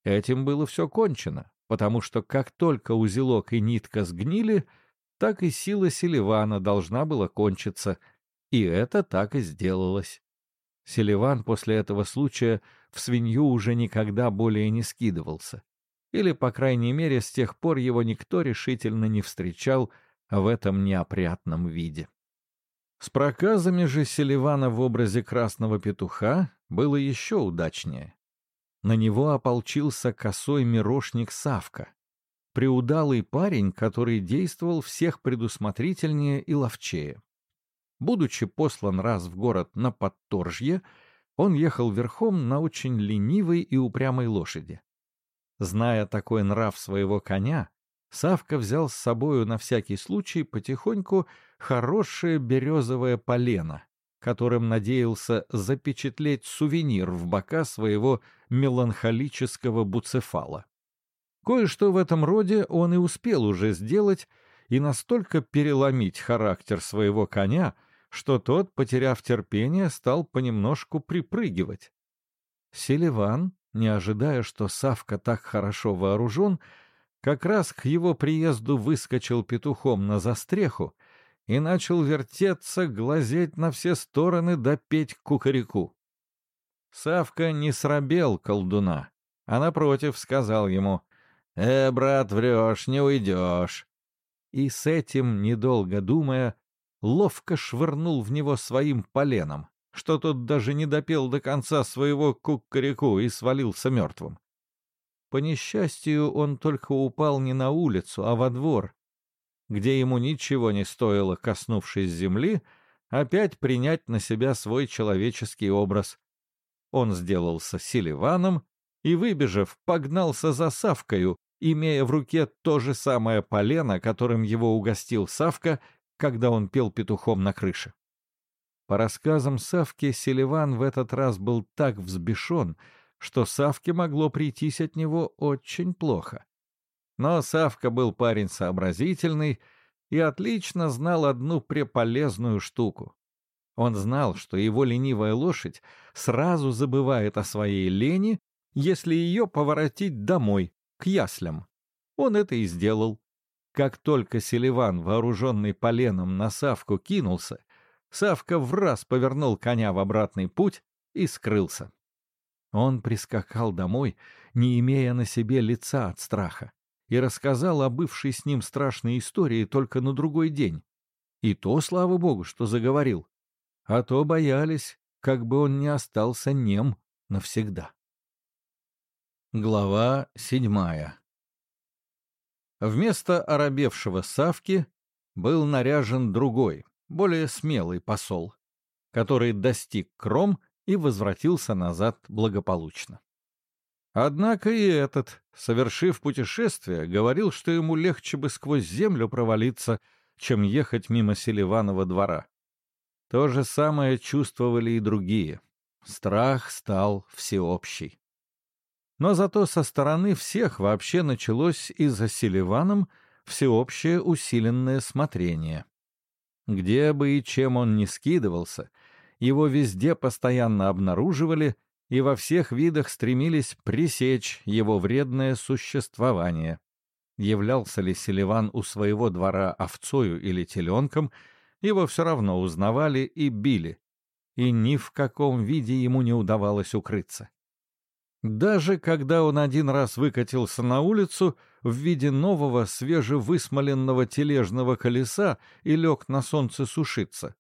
Этим было все кончено, потому что как только узелок и нитка сгнили — так и сила Селивана должна была кончиться, и это так и сделалось. Селиван после этого случая в свинью уже никогда более не скидывался. Или, по крайней мере, с тех пор его никто решительно не встречал в этом неопрятном виде. С проказами же Селивана в образе красного петуха было еще удачнее. На него ополчился косой мирошник Савка, приудалый парень, который действовал всех предусмотрительнее и ловчее. Будучи послан раз в город на подторжье, он ехал верхом на очень ленивой и упрямой лошади. Зная такой нрав своего коня, Савка взял с собою на всякий случай потихоньку хорошее березовое полено, которым надеялся запечатлеть сувенир в бока своего меланхолического буцефала. Кое-что в этом роде он и успел уже сделать и настолько переломить характер своего коня, что тот, потеряв терпение, стал понемножку припрыгивать. Селиван, не ожидая, что Савка так хорошо вооружен, как раз к его приезду выскочил петухом на застреху и начал вертеться, глазеть на все стороны да петь кукареку. Савка не срабел колдуна, а напротив сказал ему «Э, брат, врешь, не уйдешь». И с этим, недолго думая, ловко швырнул в него своим поленом, что тот даже не допел до конца своего кукареку и свалился мертвым. По несчастью, он только упал не на улицу, а во двор, где ему ничего не стоило, коснувшись земли, опять принять на себя свой человеческий образ. Он сделался селиваном и, выбежав, погнался за Савкою, имея в руке то же самое полено, которым его угостил Савка, когда он пел петухом на крыше. По рассказам Савки, Селиван в этот раз был так взбешен, что Савке могло прийтись от него очень плохо. Но Савка был парень сообразительный и отлично знал одну преполезную штуку. Он знал, что его ленивая лошадь сразу забывает о своей лени, если ее поворотить домой, к яслям. Он это и сделал. Как только Селиван, вооруженный поленом, на Савку кинулся, Савка в раз повернул коня в обратный путь и скрылся. Он прискакал домой, не имея на себе лица от страха, и рассказал о бывшей с ним страшной истории только на другой день. И то, слава богу, что заговорил. А то боялись, как бы он не остался нем навсегда. Глава седьмая Вместо оробевшего Савки был наряжен другой, более смелый посол, который достиг Кром и возвратился назад благополучно. Однако и этот, совершив путешествие, говорил, что ему легче бы сквозь землю провалиться, чем ехать мимо Селиванова двора. То же самое чувствовали и другие. Страх стал всеобщий. Но зато со стороны всех вообще началось и за Селиваном всеобщее усиленное смотрение. Где бы и чем он ни скидывался, его везде постоянно обнаруживали и во всех видах стремились пресечь его вредное существование. Являлся ли Селиван у своего двора овцою или теленком, его все равно узнавали и били, и ни в каком виде ему не удавалось укрыться. Даже когда он один раз выкатился на улицу в виде нового свежевысмоленного тележного колеса и лег на солнце сушиться,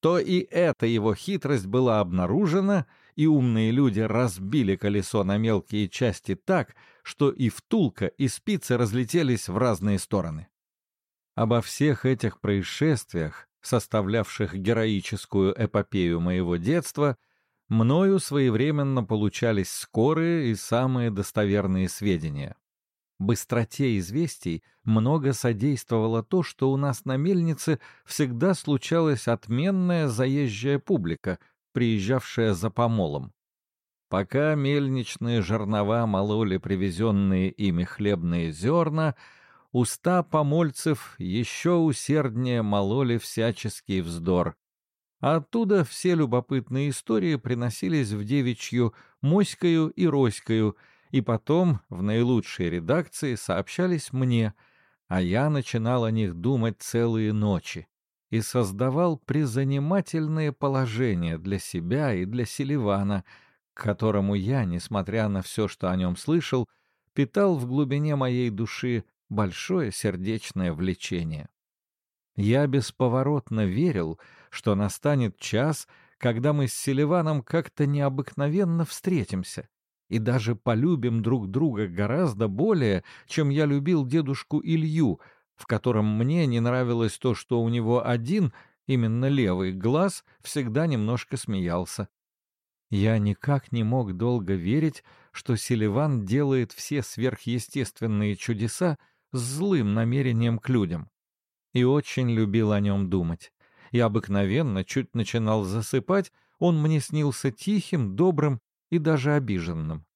то и эта его хитрость была обнаружена, и умные люди разбили колесо на мелкие части так, что и втулка, и спицы разлетелись в разные стороны. Обо всех этих происшествиях, составлявших героическую эпопею моего детства, мною своевременно получались скорые и самые достоверные сведения быстроте известий много содействовало то, что у нас на мельнице всегда случалась отменная заезжая публика, приезжавшая за помолом. Пока мельничные жернова мололи привезенные ими хлебные зерна, уста помольцев еще усерднее мололи всяческий вздор. Оттуда все любопытные истории приносились в девичью Моською и Роською — и потом в наилучшей редакции сообщались мне, а я начинал о них думать целые ночи и создавал призанимательные положения для себя и для Селивана, к которому я, несмотря на все, что о нем слышал, питал в глубине моей души большое сердечное влечение. Я бесповоротно верил, что настанет час, когда мы с Селиваном как-то необыкновенно встретимся, и даже полюбим друг друга гораздо более, чем я любил дедушку Илью, в котором мне не нравилось то, что у него один, именно левый глаз, всегда немножко смеялся. Я никак не мог долго верить, что Селиван делает все сверхъестественные чудеса с злым намерением к людям. И очень любил о нем думать. И обыкновенно, чуть начинал засыпать, он мне снился тихим, добрым и даже обиженным.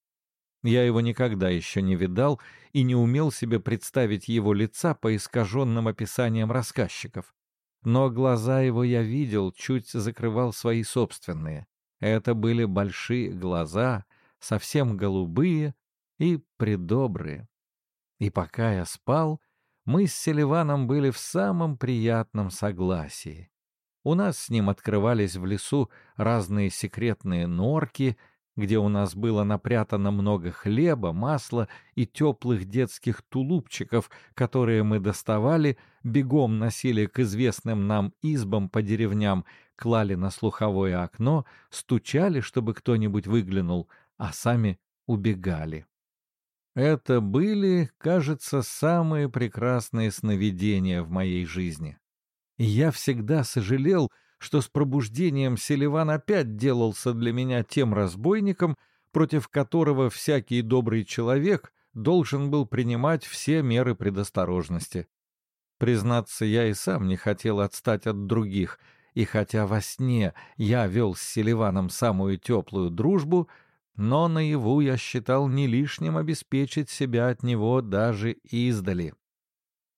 Я его никогда еще не видал и не умел себе представить его лица по искаженным описаниям рассказчиков. Но глаза его я видел, чуть закрывал свои собственные. Это были большие глаза, совсем голубые и предобрые. И пока я спал, мы с Селиваном были в самом приятном согласии. У нас с ним открывались в лесу разные секретные норки — где у нас было напрятано много хлеба, масла и теплых детских тулупчиков, которые мы доставали, бегом носили к известным нам избам по деревням, клали на слуховое окно, стучали, чтобы кто-нибудь выглянул, а сами убегали. Это были, кажется, самые прекрасные сновидения в моей жизни. И я всегда сожалел, что с пробуждением Селиван опять делался для меня тем разбойником, против которого всякий добрый человек должен был принимать все меры предосторожности. Признаться, я и сам не хотел отстать от других, и хотя во сне я вел с Селиваном самую теплую дружбу, но наяву я считал не лишним обеспечить себя от него даже издали.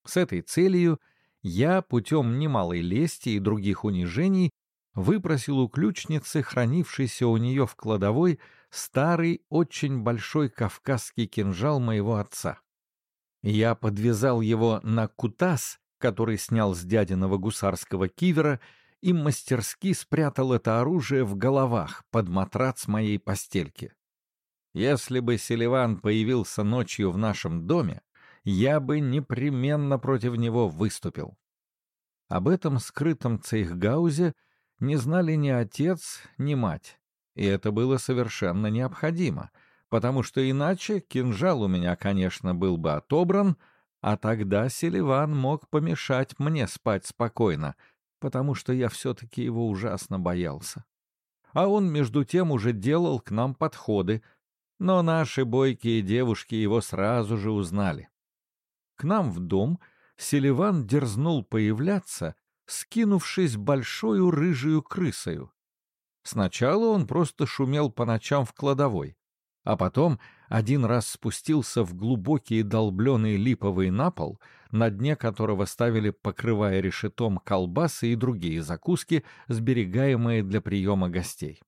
С этой целью — я путем немалой лести и других унижений выпросил у ключницы, хранившейся у нее в кладовой, старый, очень большой кавказский кинжал моего отца. Я подвязал его на кутас, который снял с дядиного гусарского кивера, и мастерски спрятал это оружие в головах под матрац моей постельки. Если бы Селиван появился ночью в нашем доме, я бы непременно против него выступил. Об этом скрытом цейхгаузе не знали ни отец, ни мать, и это было совершенно необходимо, потому что иначе кинжал у меня, конечно, был бы отобран, а тогда Селиван мог помешать мне спать спокойно, потому что я все-таки его ужасно боялся. А он, между тем, уже делал к нам подходы, но наши бойкие девушки его сразу же узнали. К нам в дом Селиван дерзнул появляться, скинувшись большую рыжую крысою. Сначала он просто шумел по ночам в кладовой, а потом один раз спустился в глубокий долбленный липовый напол, на дне которого ставили, покрывая решетом, колбасы и другие закуски, сберегаемые для приема гостей.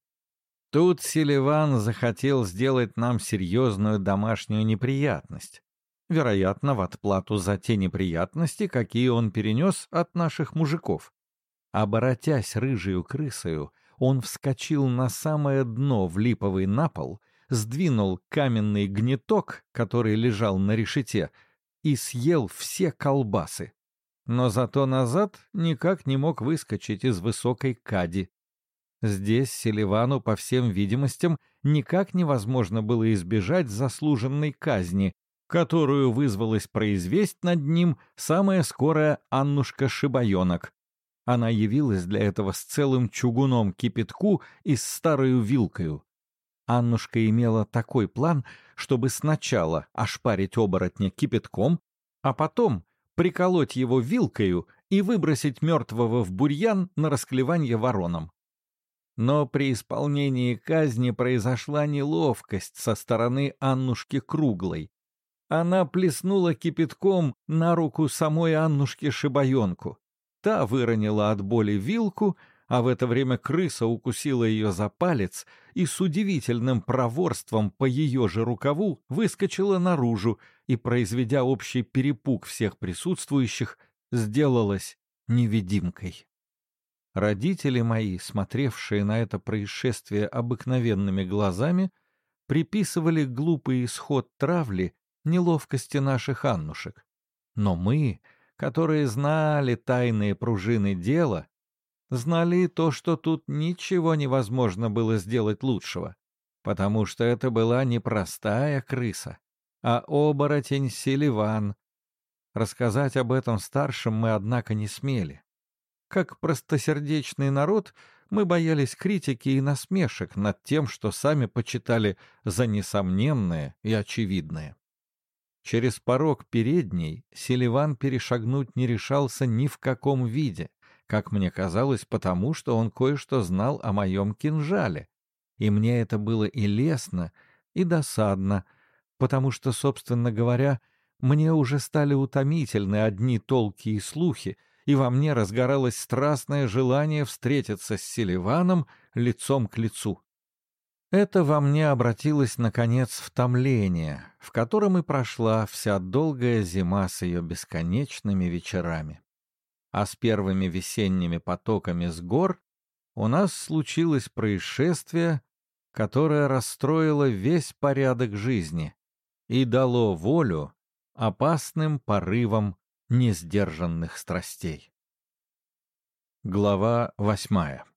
Тут Селиван захотел сделать нам серьезную домашнюю неприятность вероятно, в отплату за те неприятности, какие он перенес от наших мужиков. Оборотясь рыжую крысою, он вскочил на самое дно в липовый напол, сдвинул каменный гнеток, который лежал на решете, и съел все колбасы. Но зато назад никак не мог выскочить из высокой кади. Здесь Селивану, по всем видимостям, никак невозможно было избежать заслуженной казни, которую вызвалась произвесть над ним самая скорая Аннушка Шибаенок. Она явилась для этого с целым чугуном кипятку и с старою вилкою. Аннушка имела такой план, чтобы сначала ошпарить оборотня кипятком, а потом приколоть его вилкою и выбросить мертвого в бурьян на расклевание вороном. Но при исполнении казни произошла неловкость со стороны Аннушки Круглой, она плеснула кипятком на руку самой Аннушке Шибаенку. Та выронила от боли вилку, а в это время крыса укусила ее за палец и с удивительным проворством по ее же рукаву выскочила наружу и, произведя общий перепуг всех присутствующих, сделалась невидимкой. Родители мои, смотревшие на это происшествие обыкновенными глазами, приписывали глупый исход травли неловкости наших Аннушек. Но мы, которые знали тайные пружины дела, знали то, что тут ничего невозможно было сделать лучшего, потому что это была не простая крыса, а оборотень Селиван. Рассказать об этом старшим мы, однако, не смели. Как простосердечный народ, мы боялись критики и насмешек над тем, что сами почитали за несомненное и очевидное. Через порог передней Селиван перешагнуть не решался ни в каком виде, как мне казалось, потому что он кое-что знал о моем кинжале. И мне это было и лестно, и досадно, потому что, собственно говоря, мне уже стали утомительны одни толки и слухи, и во мне разгоралось страстное желание встретиться с Селиваном лицом к лицу. Это во мне обратилось, наконец, в томление, в котором и прошла вся долгая зима с ее бесконечными вечерами. А с первыми весенними потоками с гор у нас случилось происшествие, которое расстроило весь порядок жизни и дало волю опасным порывам несдержанных страстей. Глава восьмая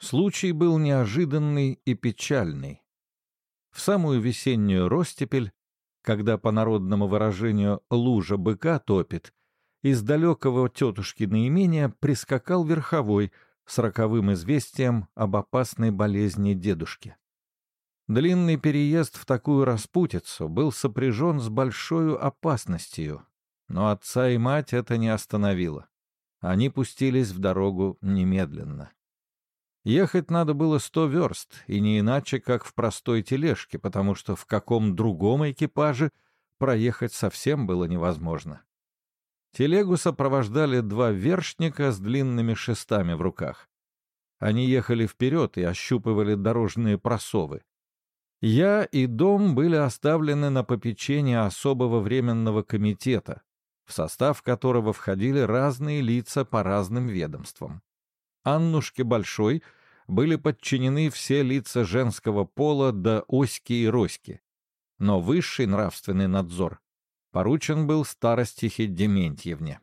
Случай был неожиданный и печальный. В самую весеннюю ростепель, когда, по народному выражению, лужа быка топит, из далекого тетушкина имения прискакал верховой с роковым известием об опасной болезни дедушки. Длинный переезд в такую распутицу был сопряжен с большой опасностью, но отца и мать это не остановило. Они пустились в дорогу немедленно. Ехать надо было сто верст, и не иначе, как в простой тележке, потому что в каком другом экипаже проехать совсем было невозможно. Телегу сопровождали два вершника с длинными шестами в руках. Они ехали вперед и ощупывали дорожные просовы. Я и дом были оставлены на попечение особого временного комитета, в состав которого входили разные лица по разным ведомствам. Аннушке Большой были подчинены все лица женского пола до Оськи и Роськи. Но высший нравственный надзор поручен был старостихе Дементьевне.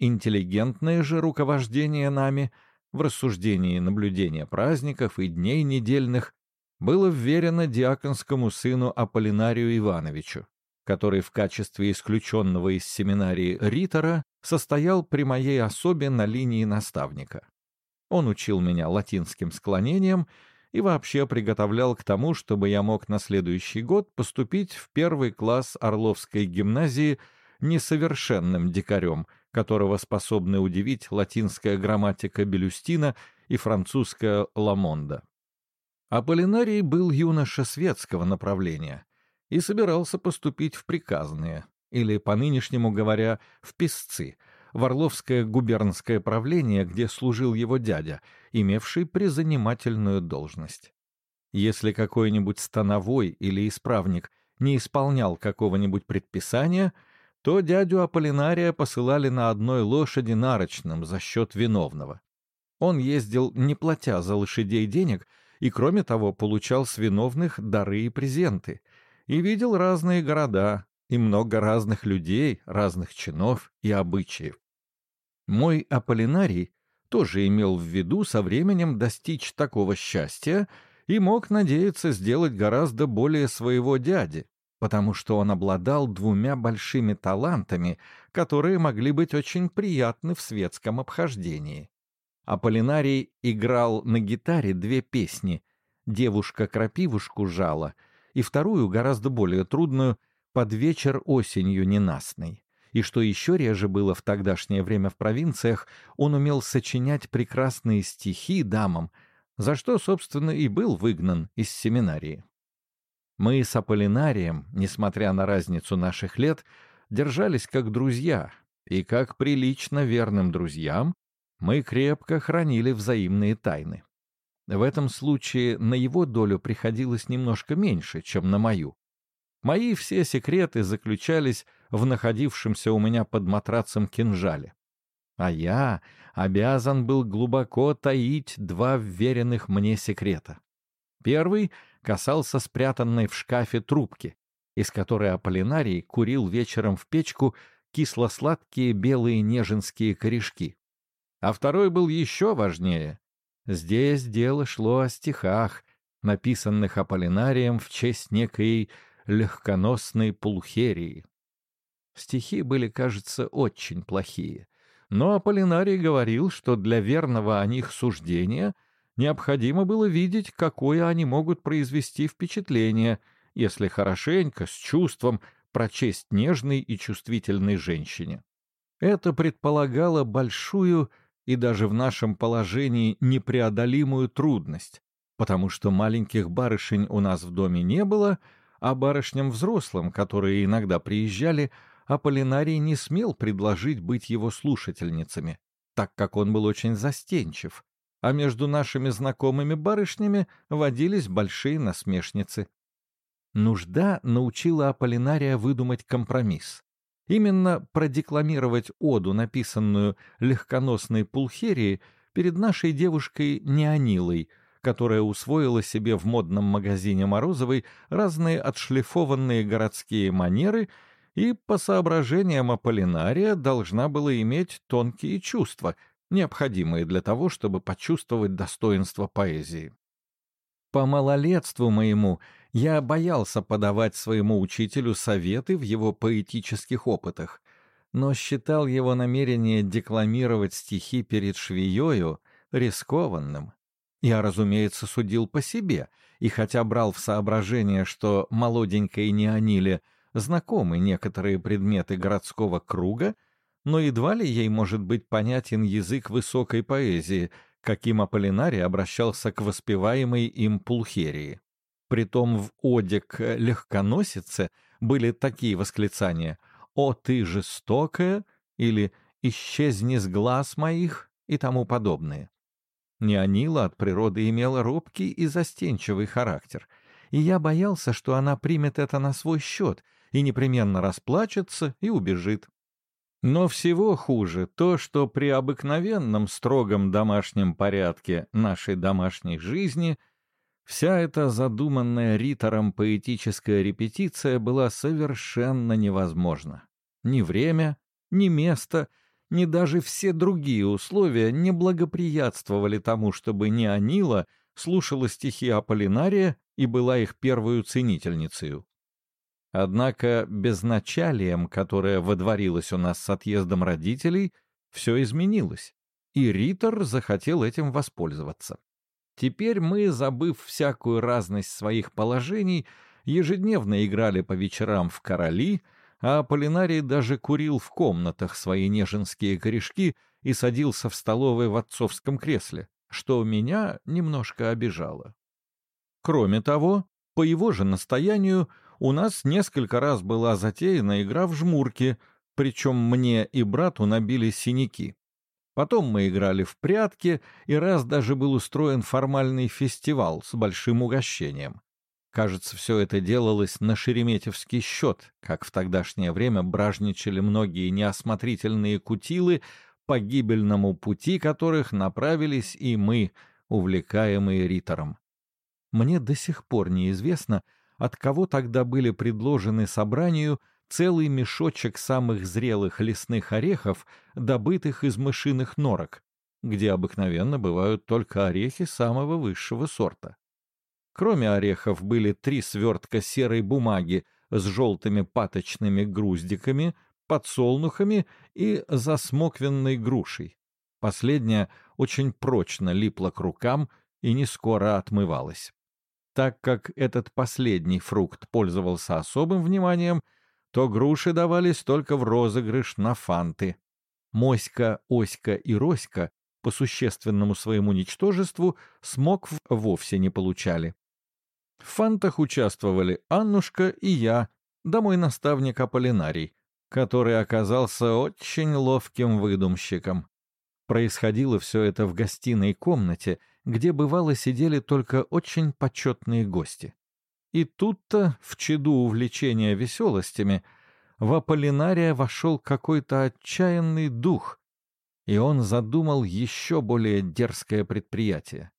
Интеллигентное же руковождение нами в рассуждении наблюдения праздников и дней недельных было вверено диаконскому сыну Аполлинарию Ивановичу, который в качестве исключенного из семинарии ритора состоял при моей особе на линии наставника. Он учил меня латинским склонениям и вообще приготовлял к тому, чтобы я мог на следующий год поступить в первый класс Орловской гимназии несовершенным дикарем, которого способны удивить латинская грамматика Белюстина и французская Ламонда. Аполлинарий был юноша светского направления и собирался поступить в приказные, или, по-нынешнему говоря, в писцы — в Орловское губернское правление, где служил его дядя, имевший призанимательную должность. Если какой-нибудь становой или исправник не исполнял какого-нибудь предписания, то дядю Аполлинария посылали на одной лошади нарочным за счет виновного. Он ездил, не платя за лошадей денег, и, кроме того, получал с виновных дары и презенты, и видел разные города, и много разных людей, разных чинов и обычаев. Мой Аполлинарий тоже имел в виду со временем достичь такого счастья и мог надеяться сделать гораздо более своего дяди, потому что он обладал двумя большими талантами, которые могли быть очень приятны в светском обхождении. Аполлинарий играл на гитаре две песни «Девушка крапивушку жала» и вторую, гораздо более трудную, «Под вечер осенью ненастной». И что еще реже было в тогдашнее время в провинциях, он умел сочинять прекрасные стихи дамам, за что, собственно, и был выгнан из семинарии. Мы с Аполлинарием, несмотря на разницу наших лет, держались как друзья, и как прилично верным друзьям мы крепко хранили взаимные тайны. В этом случае на его долю приходилось немножко меньше, чем на мою. Мои все секреты заключались в находившемся у меня под матрацем кинжале. А я обязан был глубоко таить два вверенных мне секрета. Первый касался спрятанной в шкафе трубки, из которой Аполлинарий курил вечером в печку кисло-сладкие белые неженские корешки. А второй был еще важнее. Здесь дело шло о стихах, написанных Аполлинарием в честь некой легконосной пулхерии. Стихи были, кажется, очень плохие, но Аполлинарий говорил, что для верного о них суждения необходимо было видеть, какое они могут произвести впечатление, если хорошенько, с чувством, прочесть нежной и чувствительной женщине. Это предполагало большую и даже в нашем положении непреодолимую трудность, потому что маленьких барышень у нас в доме не было, а барышням взрослым, которые иногда приезжали, Аполлинарий не смел предложить быть его слушательницами, так как он был очень застенчив, а между нашими знакомыми барышнями водились большие насмешницы. Нужда научила Аполлинария выдумать компромисс. Именно продекламировать оду, написанную легконосной Пулхерии, перед нашей девушкой Неонилой, которая усвоила себе в модном магазине Морозовой разные отшлифованные городские манеры и, по соображениям Аполлинария, должна была иметь тонкие чувства, необходимые для того, чтобы почувствовать достоинство поэзии. По малолетству моему я боялся подавать своему учителю советы в его поэтических опытах, но считал его намерение декламировать стихи перед швеёю рискованным. Я, разумеется, судил по себе, и хотя брал в соображение, что молоденькой Неониле знакомы некоторые предметы городского круга, но едва ли ей может быть понятен язык высокой поэзии, каким Аполлинарий обращался к воспеваемой им Пулхерии. Притом в оде к легконосице были такие восклицания «О, ты жестокая!» или «Исчезни с глаз моих!» и тому подобное. Неонила от природы имела робкий и застенчивый характер, и я боялся, что она примет это на свой счет и непременно расплачется и убежит. Но всего хуже то, что при обыкновенном строгом домашнем порядке нашей домашней жизни вся эта задуманная Ритором поэтическая репетиция была совершенно невозможна. Ни время, ни место — ни даже все другие условия не благоприятствовали тому, чтобы не Анила слушала стихи Аполлинария и была их первую ценительницей. Однако безначалием, которое водворилось у нас с отъездом родителей, все изменилось, и Ритор захотел этим воспользоваться. Теперь мы, забыв всякую разность своих положений, ежедневно играли по вечерам в короли — а Аполлинарий даже курил в комнатах свои неженские корешки и садился в столовой в отцовском кресле, что меня немножко обижало. Кроме того, по его же настоянию, у нас несколько раз была затеяна игра в жмурки, причем мне и брату набили синяки. Потом мы играли в прятки, и раз даже был устроен формальный фестиваль с большим угощением. Кажется, все это делалось на шереметьевский счет, как в тогдашнее время бражничали многие неосмотрительные кутилы, по гибельному пути которых направились и мы, увлекаемые Ритором. Мне до сих пор неизвестно, от кого тогда были предложены собранию целый мешочек самых зрелых лесных орехов, добытых из мышиных норок, где обыкновенно бывают только орехи самого высшего сорта. Кроме орехов были три свертка серой бумаги с желтыми паточными груздиками, подсолнухами и засмоквенной грушей. Последняя очень прочно липла к рукам и не скоро отмывалась. Так как этот последний фрукт пользовался особым вниманием, то груши давались только в розыгрыш на фанты. Моська, Оська и Роська по существенному своему ничтожеству смог вовсе не получали. В фантах участвовали Аннушка и я, да мой наставник Аполлинарий, который оказался очень ловким выдумщиком. Происходило все это в гостиной комнате, где бывало сидели только очень почетные гости. И тут-то, в чаду увлечения веселостями, в Аполлинария вошел какой-то отчаянный дух, и он задумал еще более дерзкое предприятие.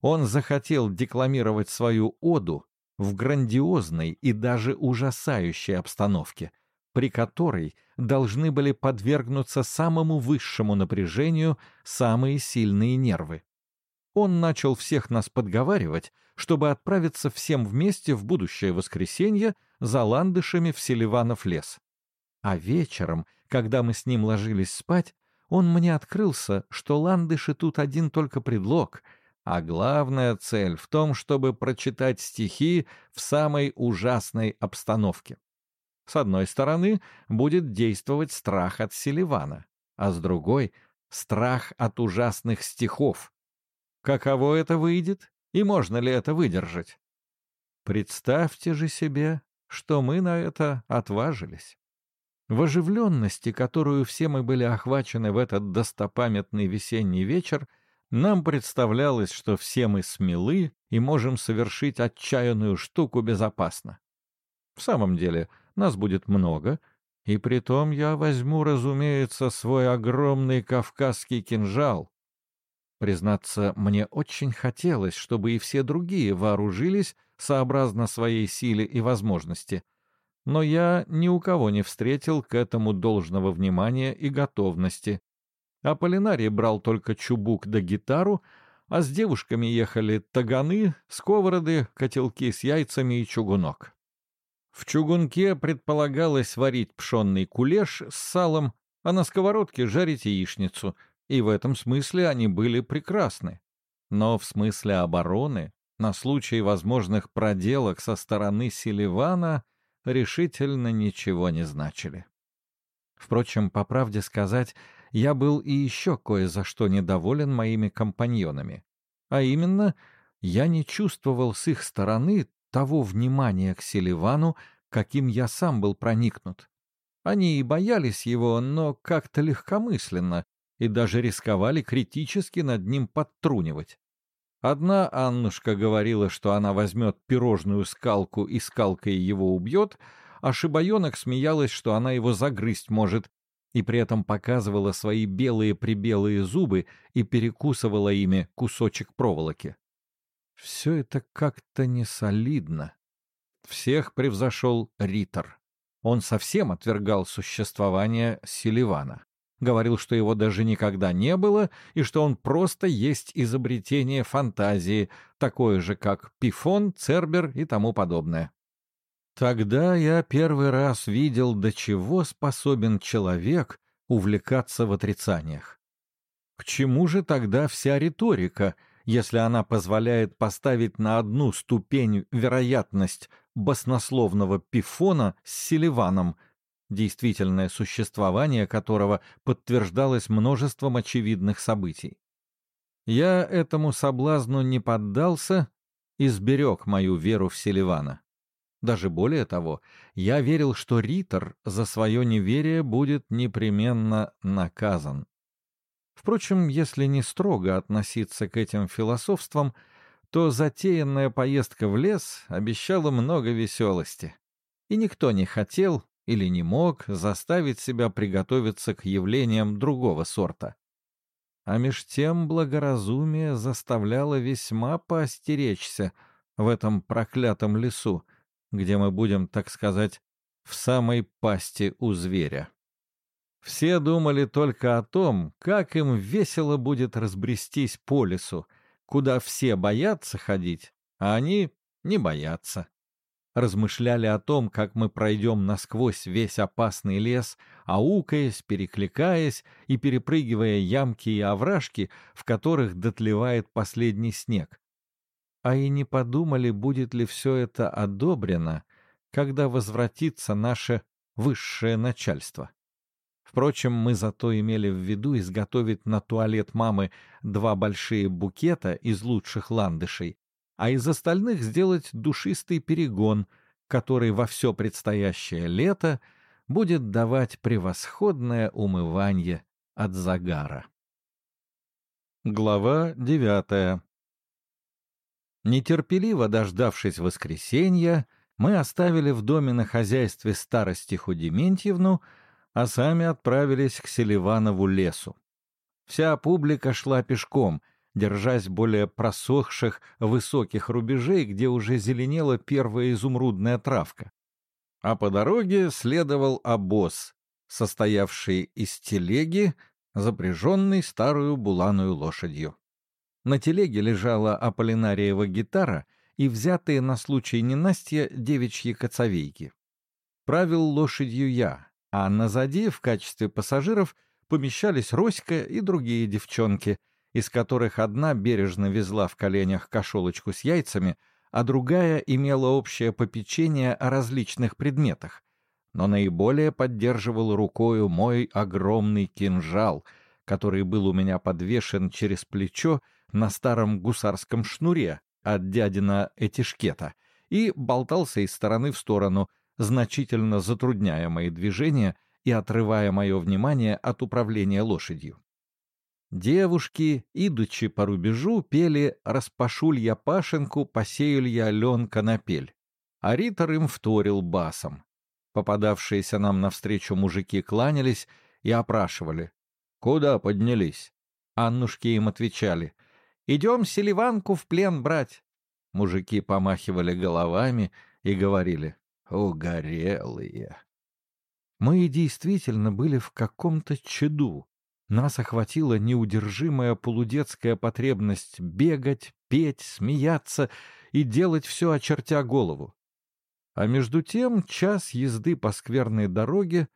Он захотел декламировать свою оду в грандиозной и даже ужасающей обстановке, при которой должны были подвергнуться самому высшему напряжению самые сильные нервы. Он начал всех нас подговаривать, чтобы отправиться всем вместе в будущее воскресенье за ландышами в Селиванов лес. А вечером, когда мы с ним ложились спать, он мне открылся, что ландыши тут один только предлог — а главная цель в том, чтобы прочитать стихи в самой ужасной обстановке. С одной стороны, будет действовать страх от Селивана, а с другой — страх от ужасных стихов. Каково это выйдет и можно ли это выдержать? Представьте же себе, что мы на это отважились. В оживленности, которую все мы были охвачены в этот достопамятный весенний вечер, нам представлялось, что все мы смелы и можем совершить отчаянную штуку безопасно. В самом деле, нас будет много, и притом я возьму, разумеется, свой огромный кавказский кинжал. Признаться, мне очень хотелось, чтобы и все другие вооружились сообразно своей силе и возможности, но я ни у кого не встретил к этому должного внимания и готовности. Аполлинарий брал только чубук да гитару, а с девушками ехали таганы, сковороды, котелки с яйцами и чугунок. В чугунке предполагалось варить пшенный кулеш с салом, а на сковородке жарить яичницу, и в этом смысле они были прекрасны. Но в смысле обороны, на случай возможных проделок со стороны Селивана, решительно ничего не значили. Впрочем, по правде сказать, я был и еще кое за что недоволен моими компаньонами. А именно, я не чувствовал с их стороны того внимания к Селивану, каким я сам был проникнут. Они и боялись его, но как-то легкомысленно, и даже рисковали критически над ним подтрунивать. Одна Аннушка говорила, что она возьмет пирожную скалку и скалкой его убьет, а шибаенок смеялась, что она его загрызть может, и при этом показывала свои белые-прибелые зубы и перекусывала ими кусочек проволоки. Все это как-то не солидно. Всех превзошел Риттер. Он совсем отвергал существование Селивана говорил, что его даже никогда не было, и что он просто есть изобретение фантазии, такое же, как Пифон, Цербер и тому подобное. Тогда я первый раз видел, до чего способен человек увлекаться в отрицаниях. К чему же тогда вся риторика, если она позволяет поставить на одну ступень вероятность баснословного пифона с Селиваном — действительное существование которого подтверждалось множеством очевидных событий. Я этому соблазну не поддался и сберег мою веру в Селивана. Даже более того, я верил, что Риттер за свое неверие будет непременно наказан. Впрочем, если не строго относиться к этим философствам, то затеянная поездка в лес обещала много веселости. И никто не хотел или не мог заставить себя приготовиться к явлениям другого сорта. А меж тем благоразумие заставляло весьма поостеречься в этом проклятом лесу, где мы будем, так сказать, в самой пасти у зверя. Все думали только о том, как им весело будет разбрестись по лесу, куда все боятся ходить, а они не боятся размышляли о том, как мы пройдем насквозь весь опасный лес, аукаясь, перекликаясь и перепрыгивая ямки и овражки, в которых дотлевает последний снег. А и не подумали, будет ли все это одобрено, когда возвратится наше высшее начальство. Впрочем, мы зато имели в виду изготовить на туалет мамы два большие букета из лучших ландышей, а из остальных сделать душистый перегон, который во все предстоящее лето будет давать превосходное умывание от загара. Глава девятая Нетерпеливо дождавшись воскресенья, мы оставили в доме на хозяйстве старостиху Дементьевну, а сами отправились к Селиванову лесу. Вся публика шла пешком, держась более просохших высоких рубежей, где уже зеленела первая изумрудная травка. А по дороге следовал обоз, состоявший из телеги, запряженный старую буланую лошадью. На телеге лежала Аполлинариева гитара и взятые на случай ненастья девичьи коцовейки. Правил лошадью я, а назади в качестве пассажиров помещались Роська и другие девчонки — из которых одна бережно везла в коленях кошелочку с яйцами, а другая имела общее попечение о различных предметах, но наиболее поддерживал рукою мой огромный кинжал, который был у меня подвешен через плечо на старом гусарском шнуре от дядина этишкета и болтался из стороны в сторону, значительно затрудняя мои движения и отрывая мое внимание от управления лошадью. Девушки, идучи по рубежу, пели «Распашуль я пашенку, посеюль я лен конопель», а ритор им вторил басом. Попадавшиеся нам навстречу мужики кланялись и опрашивали. «Куда поднялись?» Аннушки им отвечали. «Идем Селиванку в плен брать». Мужики помахивали головами и говорили. «Угорелые». Мы действительно были в каком-то чаду. Нас охватила неудержимая полудетская потребность бегать, петь, смеяться и делать все, очертя голову. А между тем час езды по скверной дороге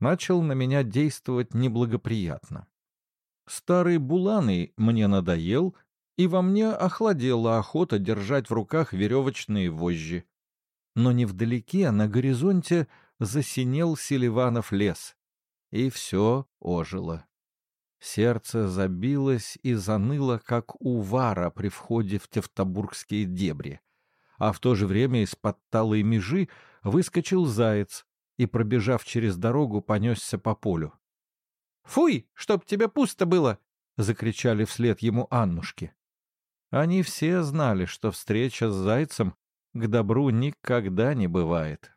начал на меня действовать неблагоприятно. Старый буланый мне надоел, и во мне охладела охота держать в руках веревочные вожжи. Но невдалеке, на горизонте, засинел Селиванов лес, и все ожило. Сердце забилось и заныло, как у вара при входе в Тевтобургские дебри — а в то же время из-под талой межи выскочил заяц и, пробежав через дорогу, понесся по полю. «Фуй, чтоб тебе пусто было!» — закричали вслед ему Аннушки. Они все знали, что встреча с зайцем к добру никогда не бывает.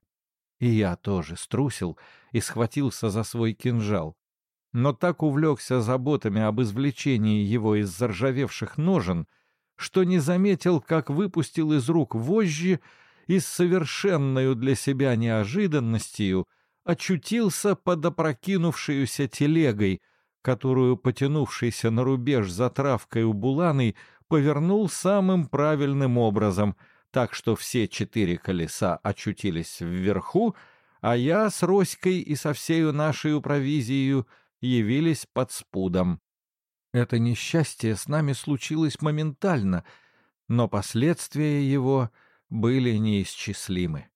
И я тоже струсил и схватился за свой кинжал. Но так увлекся заботами об извлечении его из заржавевших ножен — что не заметил, как выпустил из рук вожжи и с совершенною для себя неожиданностью очутился под опрокинувшуюся телегой, которую, потянувшийся на рубеж за травкой у буланы, повернул самым правильным образом, так что все четыре колеса очутились вверху, а я с Роськой и со всею нашей провизией явились под спудом. Это несчастье с нами случилось моментально, но последствия его были неисчислимы.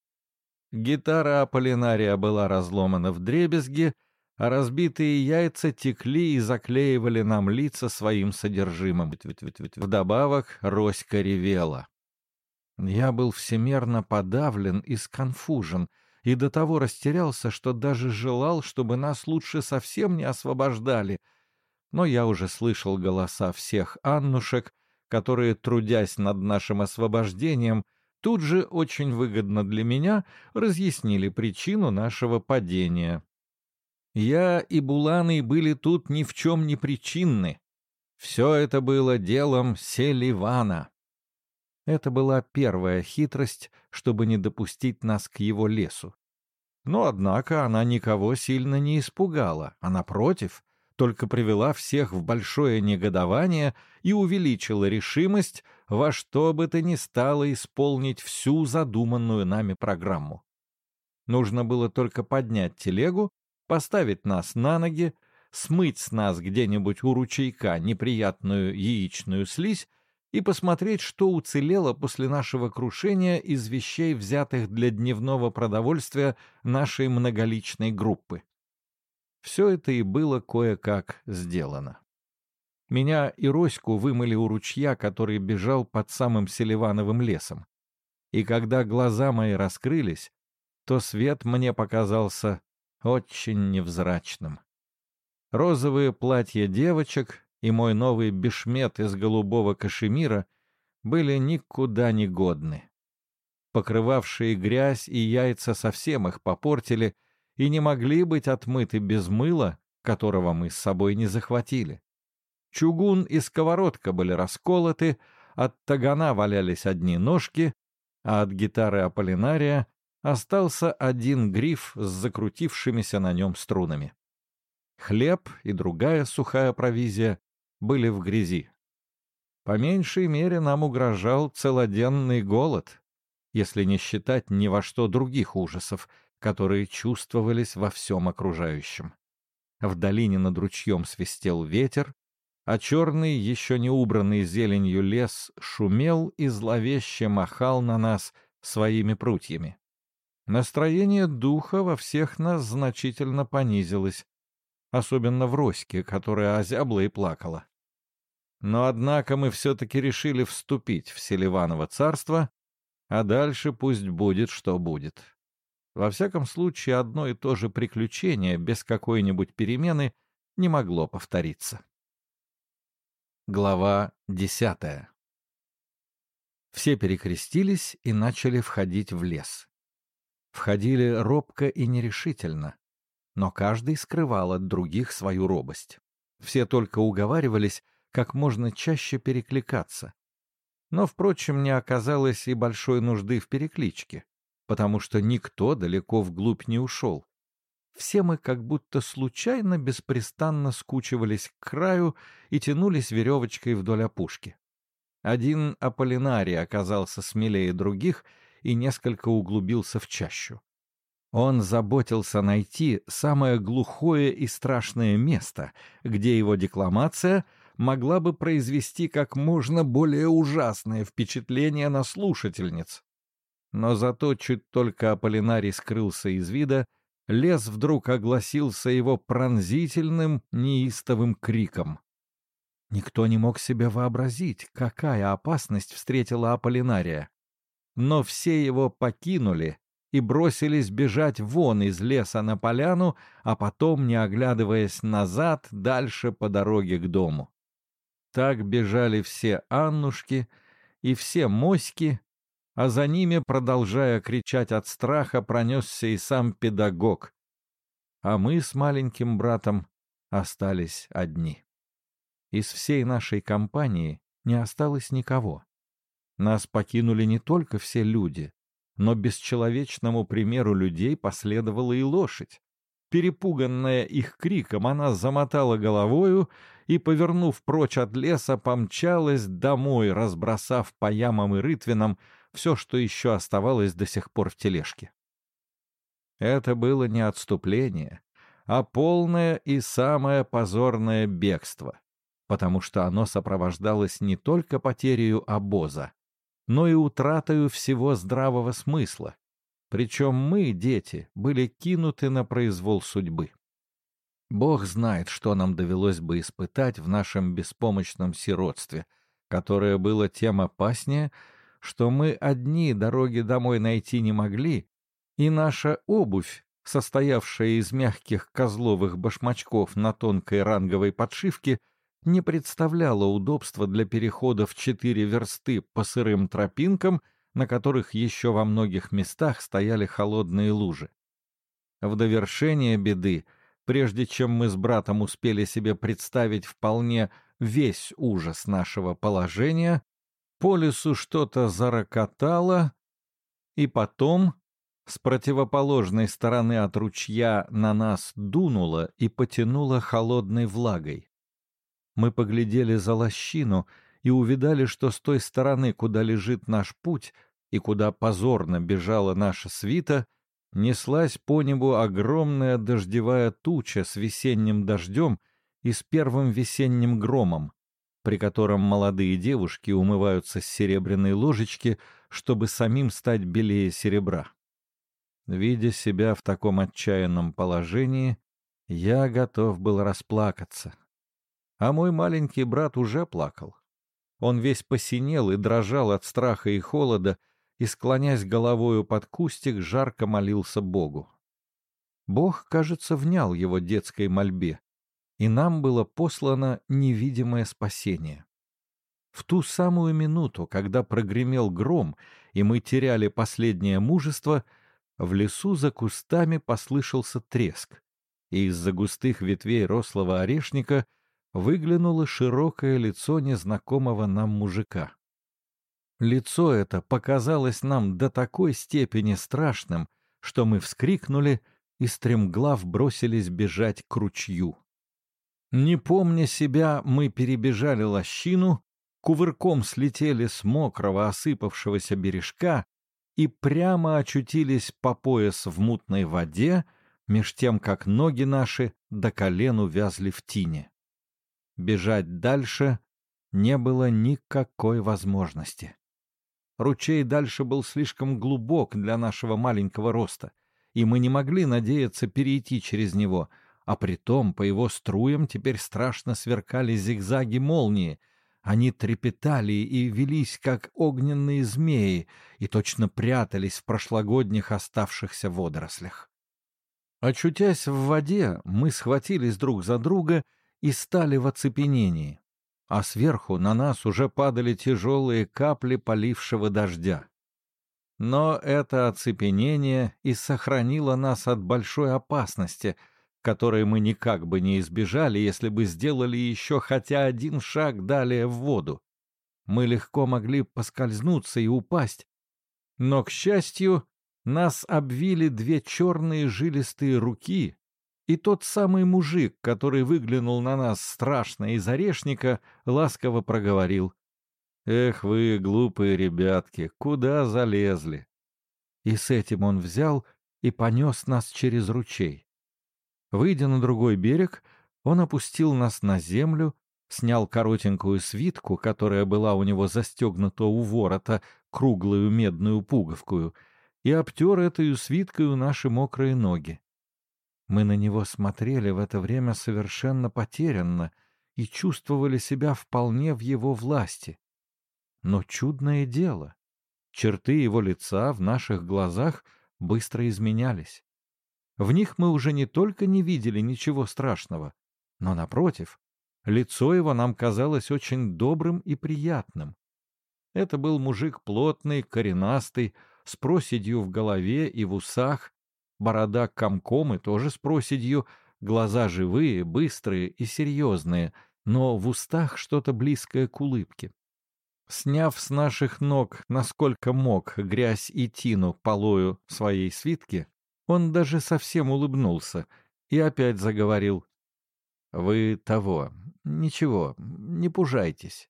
Гитара Аполлинария была разломана в дребезги, а разбитые яйца текли и заклеивали нам лица своим содержимым. Вдобавок Роська ревела. Я был всемерно подавлен и сконфужен, и до того растерялся, что даже желал, чтобы нас лучше совсем не освобождали — но я уже слышал голоса всех Аннушек, которые, трудясь над нашим освобождением, тут же очень выгодно для меня разъяснили причину нашего падения. Я и Буланы были тут ни в чем не причинны. Все это было делом Селивана. Это была первая хитрость, чтобы не допустить нас к его лесу. Но, однако, она никого сильно не испугала, а, напротив, только привела всех в большое негодование и увеличила решимость во что бы то ни стало исполнить всю задуманную нами программу. Нужно было только поднять телегу, поставить нас на ноги, смыть с нас где-нибудь у ручейка неприятную яичную слизь и посмотреть, что уцелело после нашего крушения из вещей, взятых для дневного продовольствия нашей многоличной группы. Все это и было кое-как сделано. Меня и Роську вымыли у ручья, который бежал под самым Селивановым лесом. И когда глаза мои раскрылись, то свет мне показался очень невзрачным. Розовые платья девочек и мой новый бешмет из голубого кашемира были никуда не годны. Покрывавшие грязь и яйца совсем их попортили — и не могли быть отмыты без мыла, которого мы с собой не захватили. Чугун и сковородка были расколоты, от тагана валялись одни ножки, а от гитары Аполлинария остался один гриф с закрутившимися на нем струнами. Хлеб и другая сухая провизия были в грязи. По меньшей мере нам угрожал целоденный голод, если не считать ни во что других ужасов, которые чувствовались во всем окружающем. В долине над ручьем свистел ветер, а черный, еще не убранный зеленью лес шумел и зловеще махал на нас своими прутьями. Настроение духа во всех нас значительно понизилось, особенно в Роське, которая озябла и плакала. Но однако мы все-таки решили вступить в Селиваново царство, а дальше пусть будет, что будет. Во всяком случае, одно и то же приключение без какой-нибудь перемены не могло повториться. Глава десятая Все перекрестились и начали входить в лес. Входили робко и нерешительно, но каждый скрывал от других свою робость. Все только уговаривались как можно чаще перекликаться. Но, впрочем, не оказалось и большой нужды в перекличке, потому что никто далеко вглубь не ушел все мы как будто случайно беспрестанно скучивались к краю и тянулись веревочкой вдоль опушки. Один Аполлинарий оказался смелее других и несколько углубился в чащу. Он заботился найти самое глухое и страшное место, где его декламация могла бы произвести как можно более ужасное впечатление на слушательниц. Но зато чуть только Аполлинарий скрылся из вида, лес вдруг огласился его пронзительным, неистовым криком. Никто не мог себе вообразить, какая опасность встретила Аполлинария. Но все его покинули и бросились бежать вон из леса на поляну, а потом, не оглядываясь назад, дальше по дороге к дому. Так бежали все Аннушки и все моськи, а за ними, продолжая кричать от страха, пронесся и сам педагог. А мы с маленьким братом остались одни. Из всей нашей компании не осталось никого. Нас покинули не только все люди, но бесчеловечному примеру людей последовала и лошадь. Перепуганная их криком, она замотала головою и, повернув прочь от леса, помчалась домой, разбросав по ямам и рытвинам все, что еще оставалось до сих пор в тележке. Это было не отступление, а полное и самое позорное бегство, потому что оно сопровождалось не только потерей обоза, но и утратой всего здравого смысла. Причем мы, дети, были кинуты на произвол судьбы. Бог знает, что нам довелось бы испытать в нашем беспомощном сиротстве, которое было тем опаснее, что мы одни дороги домой найти не могли, и наша обувь, состоявшая из мягких козловых башмачков на тонкой ранговой подшивке, не представляла удобства для перехода в четыре версты по сырым тропинкам, на которых еще во многих местах стояли холодные лужи. В довершение беды, прежде чем мы с братом успели себе представить вполне весь ужас нашего положения, по лесу что-то зарокотало, и потом с противоположной стороны от ручья на нас дунуло и потянуло холодной влагой. Мы поглядели за лощину и увидали, что с той стороны, куда лежит наш путь и куда позорно бежала наша свита, неслась по небу огромная дождевая туча с весенним дождем и с первым весенним громом, при котором молодые девушки умываются с серебряной ложечки, чтобы самим стать белее серебра. Видя себя в таком отчаянном положении, я готов был расплакаться. А мой маленький брат уже плакал. Он весь посинел и дрожал от страха и холода, и, склонясь головою под кустик, жарко молился Богу. Бог, кажется, внял его детской мольбе, и нам было послано невидимое спасение. В ту самую минуту, когда прогремел гром, и мы теряли последнее мужество, в лесу за кустами послышался треск, и из-за густых ветвей рослого орешника выглянуло широкое лицо незнакомого нам мужика. Лицо это показалось нам до такой степени страшным, что мы вскрикнули и стремглав бросились бежать к ручью. Не помня себя, мы перебежали лощину, кувырком слетели с мокрого осыпавшегося бережка и прямо очутились по пояс в мутной воде, меж тем, как ноги наши до колен увязли в тине. Бежать дальше не было никакой возможности. Ручей дальше был слишком глубок для нашего маленького роста, и мы не могли надеяться перейти через него, а притом по его струям теперь страшно сверкали зигзаги молнии. Они трепетали и велись, как огненные змеи, и точно прятались в прошлогодних оставшихся водорослях. Очутясь в воде, мы схватились друг за друга и стали в оцепенении, а сверху на нас уже падали тяжелые капли полившего дождя. Но это оцепенение и сохранило нас от большой опасности, которой мы никак бы не избежали, если бы сделали еще хотя один шаг далее в воду. Мы легко могли поскользнуться и упасть, но, к счастью, нас обвили две черные жилистые руки, и тот самый мужик, который выглянул на нас страшно из орешника, ласково проговорил. «Эх вы, глупые ребятки, куда залезли?» И с этим он взял и понес нас через ручей. Выйдя на другой берег, он опустил нас на землю, снял коротенькую свитку, которая была у него застегнута у ворота, круглую медную пуговкую, и обтер этой свиткою наши мокрые ноги. Мы на него смотрели в это время совершенно потерянно и чувствовали себя вполне в его власти. Но чудное дело, черты его лица в наших глазах быстро изменялись. В них мы уже не только не видели ничего страшного, но, напротив, лицо его нам казалось очень добрым и приятным. Это был мужик плотный, коренастый, с проседью в голове и в усах, борода комком и тоже с проседью, глаза живые, быстрые и серьезные, но в устах что-то близкое к улыбке. Сняв с наших ног, насколько мог, грязь и тину полою своей свитки, он даже совсем улыбнулся и опять заговорил. «Вы того. Ничего, не пужайтесь».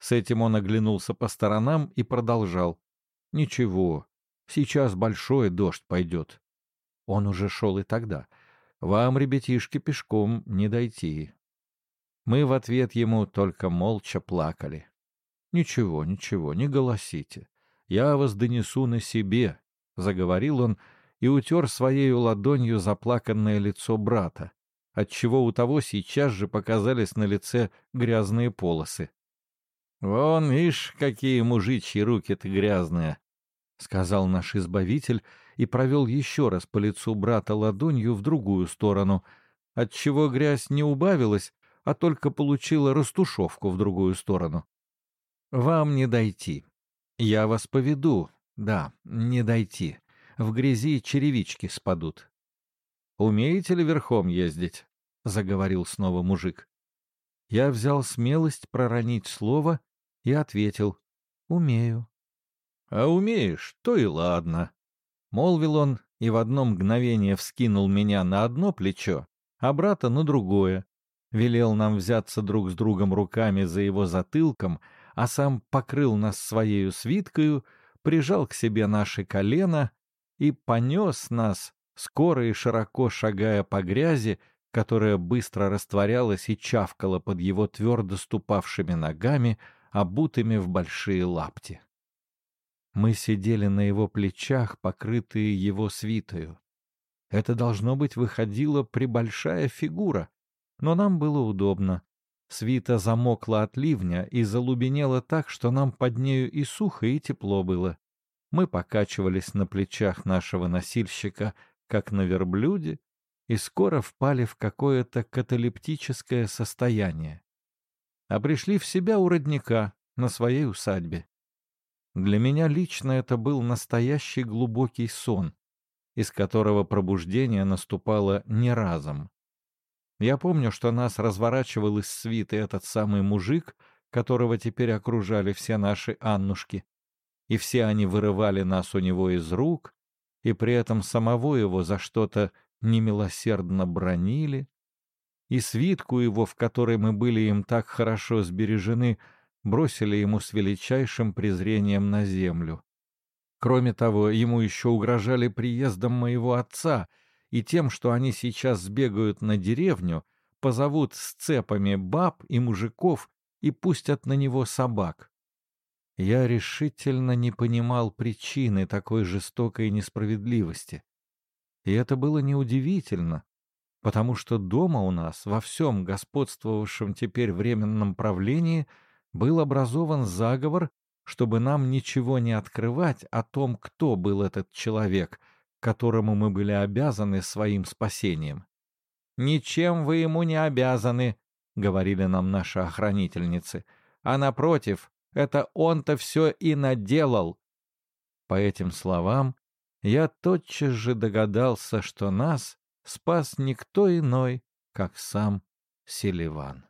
С этим он оглянулся по сторонам и продолжал. «Ничего, сейчас большой дождь пойдет. Он уже шел и тогда. «Вам, ребятишки, пешком не дойти». Мы в ответ ему только молча плакали. «Ничего, ничего, не голосите. Я вас донесу на себе», — заговорил он и утер своей ладонью заплаканное лицо брата, отчего у того сейчас же показались на лице грязные полосы. «Вон, ишь, какие мужичьи руки-то грязные!» — сказал наш избавитель и провел еще раз по лицу брата ладонью в другую сторону, отчего грязь не убавилась, а только получила растушевку в другую сторону. «Вам не дойти. Я вас поведу. Да, не дойти. В грязи черевички спадут». «Умеете ли верхом ездить?» — заговорил снова мужик. Я взял смелость проронить слово и ответил «Умею». «А умеешь, то и ладно», Молвил он и в одно мгновение вскинул меня на одно плечо, а брата на другое. Велел нам взяться друг с другом руками за его затылком, а сам покрыл нас своею свиткою, прижал к себе наши колено и понес нас, скоро и широко шагая по грязи, которая быстро растворялась и чавкала под его твердо ступавшими ногами, обутыми в большие лапти. Мы сидели на его плечах, покрытые его свитою. Это, должно быть, выходила прибольшая фигура, но нам было удобно. Свита замокла от ливня и залубенела так, что нам под нею и сухо, и тепло было. Мы покачивались на плечах нашего носильщика, как на верблюде, и скоро впали в какое-то каталептическое состояние. А пришли в себя у родника на своей усадьбе. Для меня лично это был настоящий глубокий сон, из которого пробуждение наступало не разом. Я помню, что нас разворачивал из свиты этот самый мужик, которого теперь окружали все наши Аннушки, и все они вырывали нас у него из рук, и при этом самого его за что-то немилосердно бронили, и свитку его, в которой мы были им так хорошо сбережены, бросили ему с величайшим презрением на землю. Кроме того, ему еще угрожали приездом моего отца и тем, что они сейчас сбегают на деревню, позовут с цепами баб и мужиков и пустят на него собак. Я решительно не понимал причины такой жестокой несправедливости. И это было неудивительно, потому что дома у нас во всем господствовавшем теперь временном правлении был образован заговор, чтобы нам ничего не открывать о том, кто был этот человек, которому мы были обязаны своим спасением. «Ничем вы ему не обязаны», — говорили нам наши охранительницы, «а напротив, это он-то все и наделал». По этим словам я тотчас же догадался, что нас спас никто иной, как сам Селиван.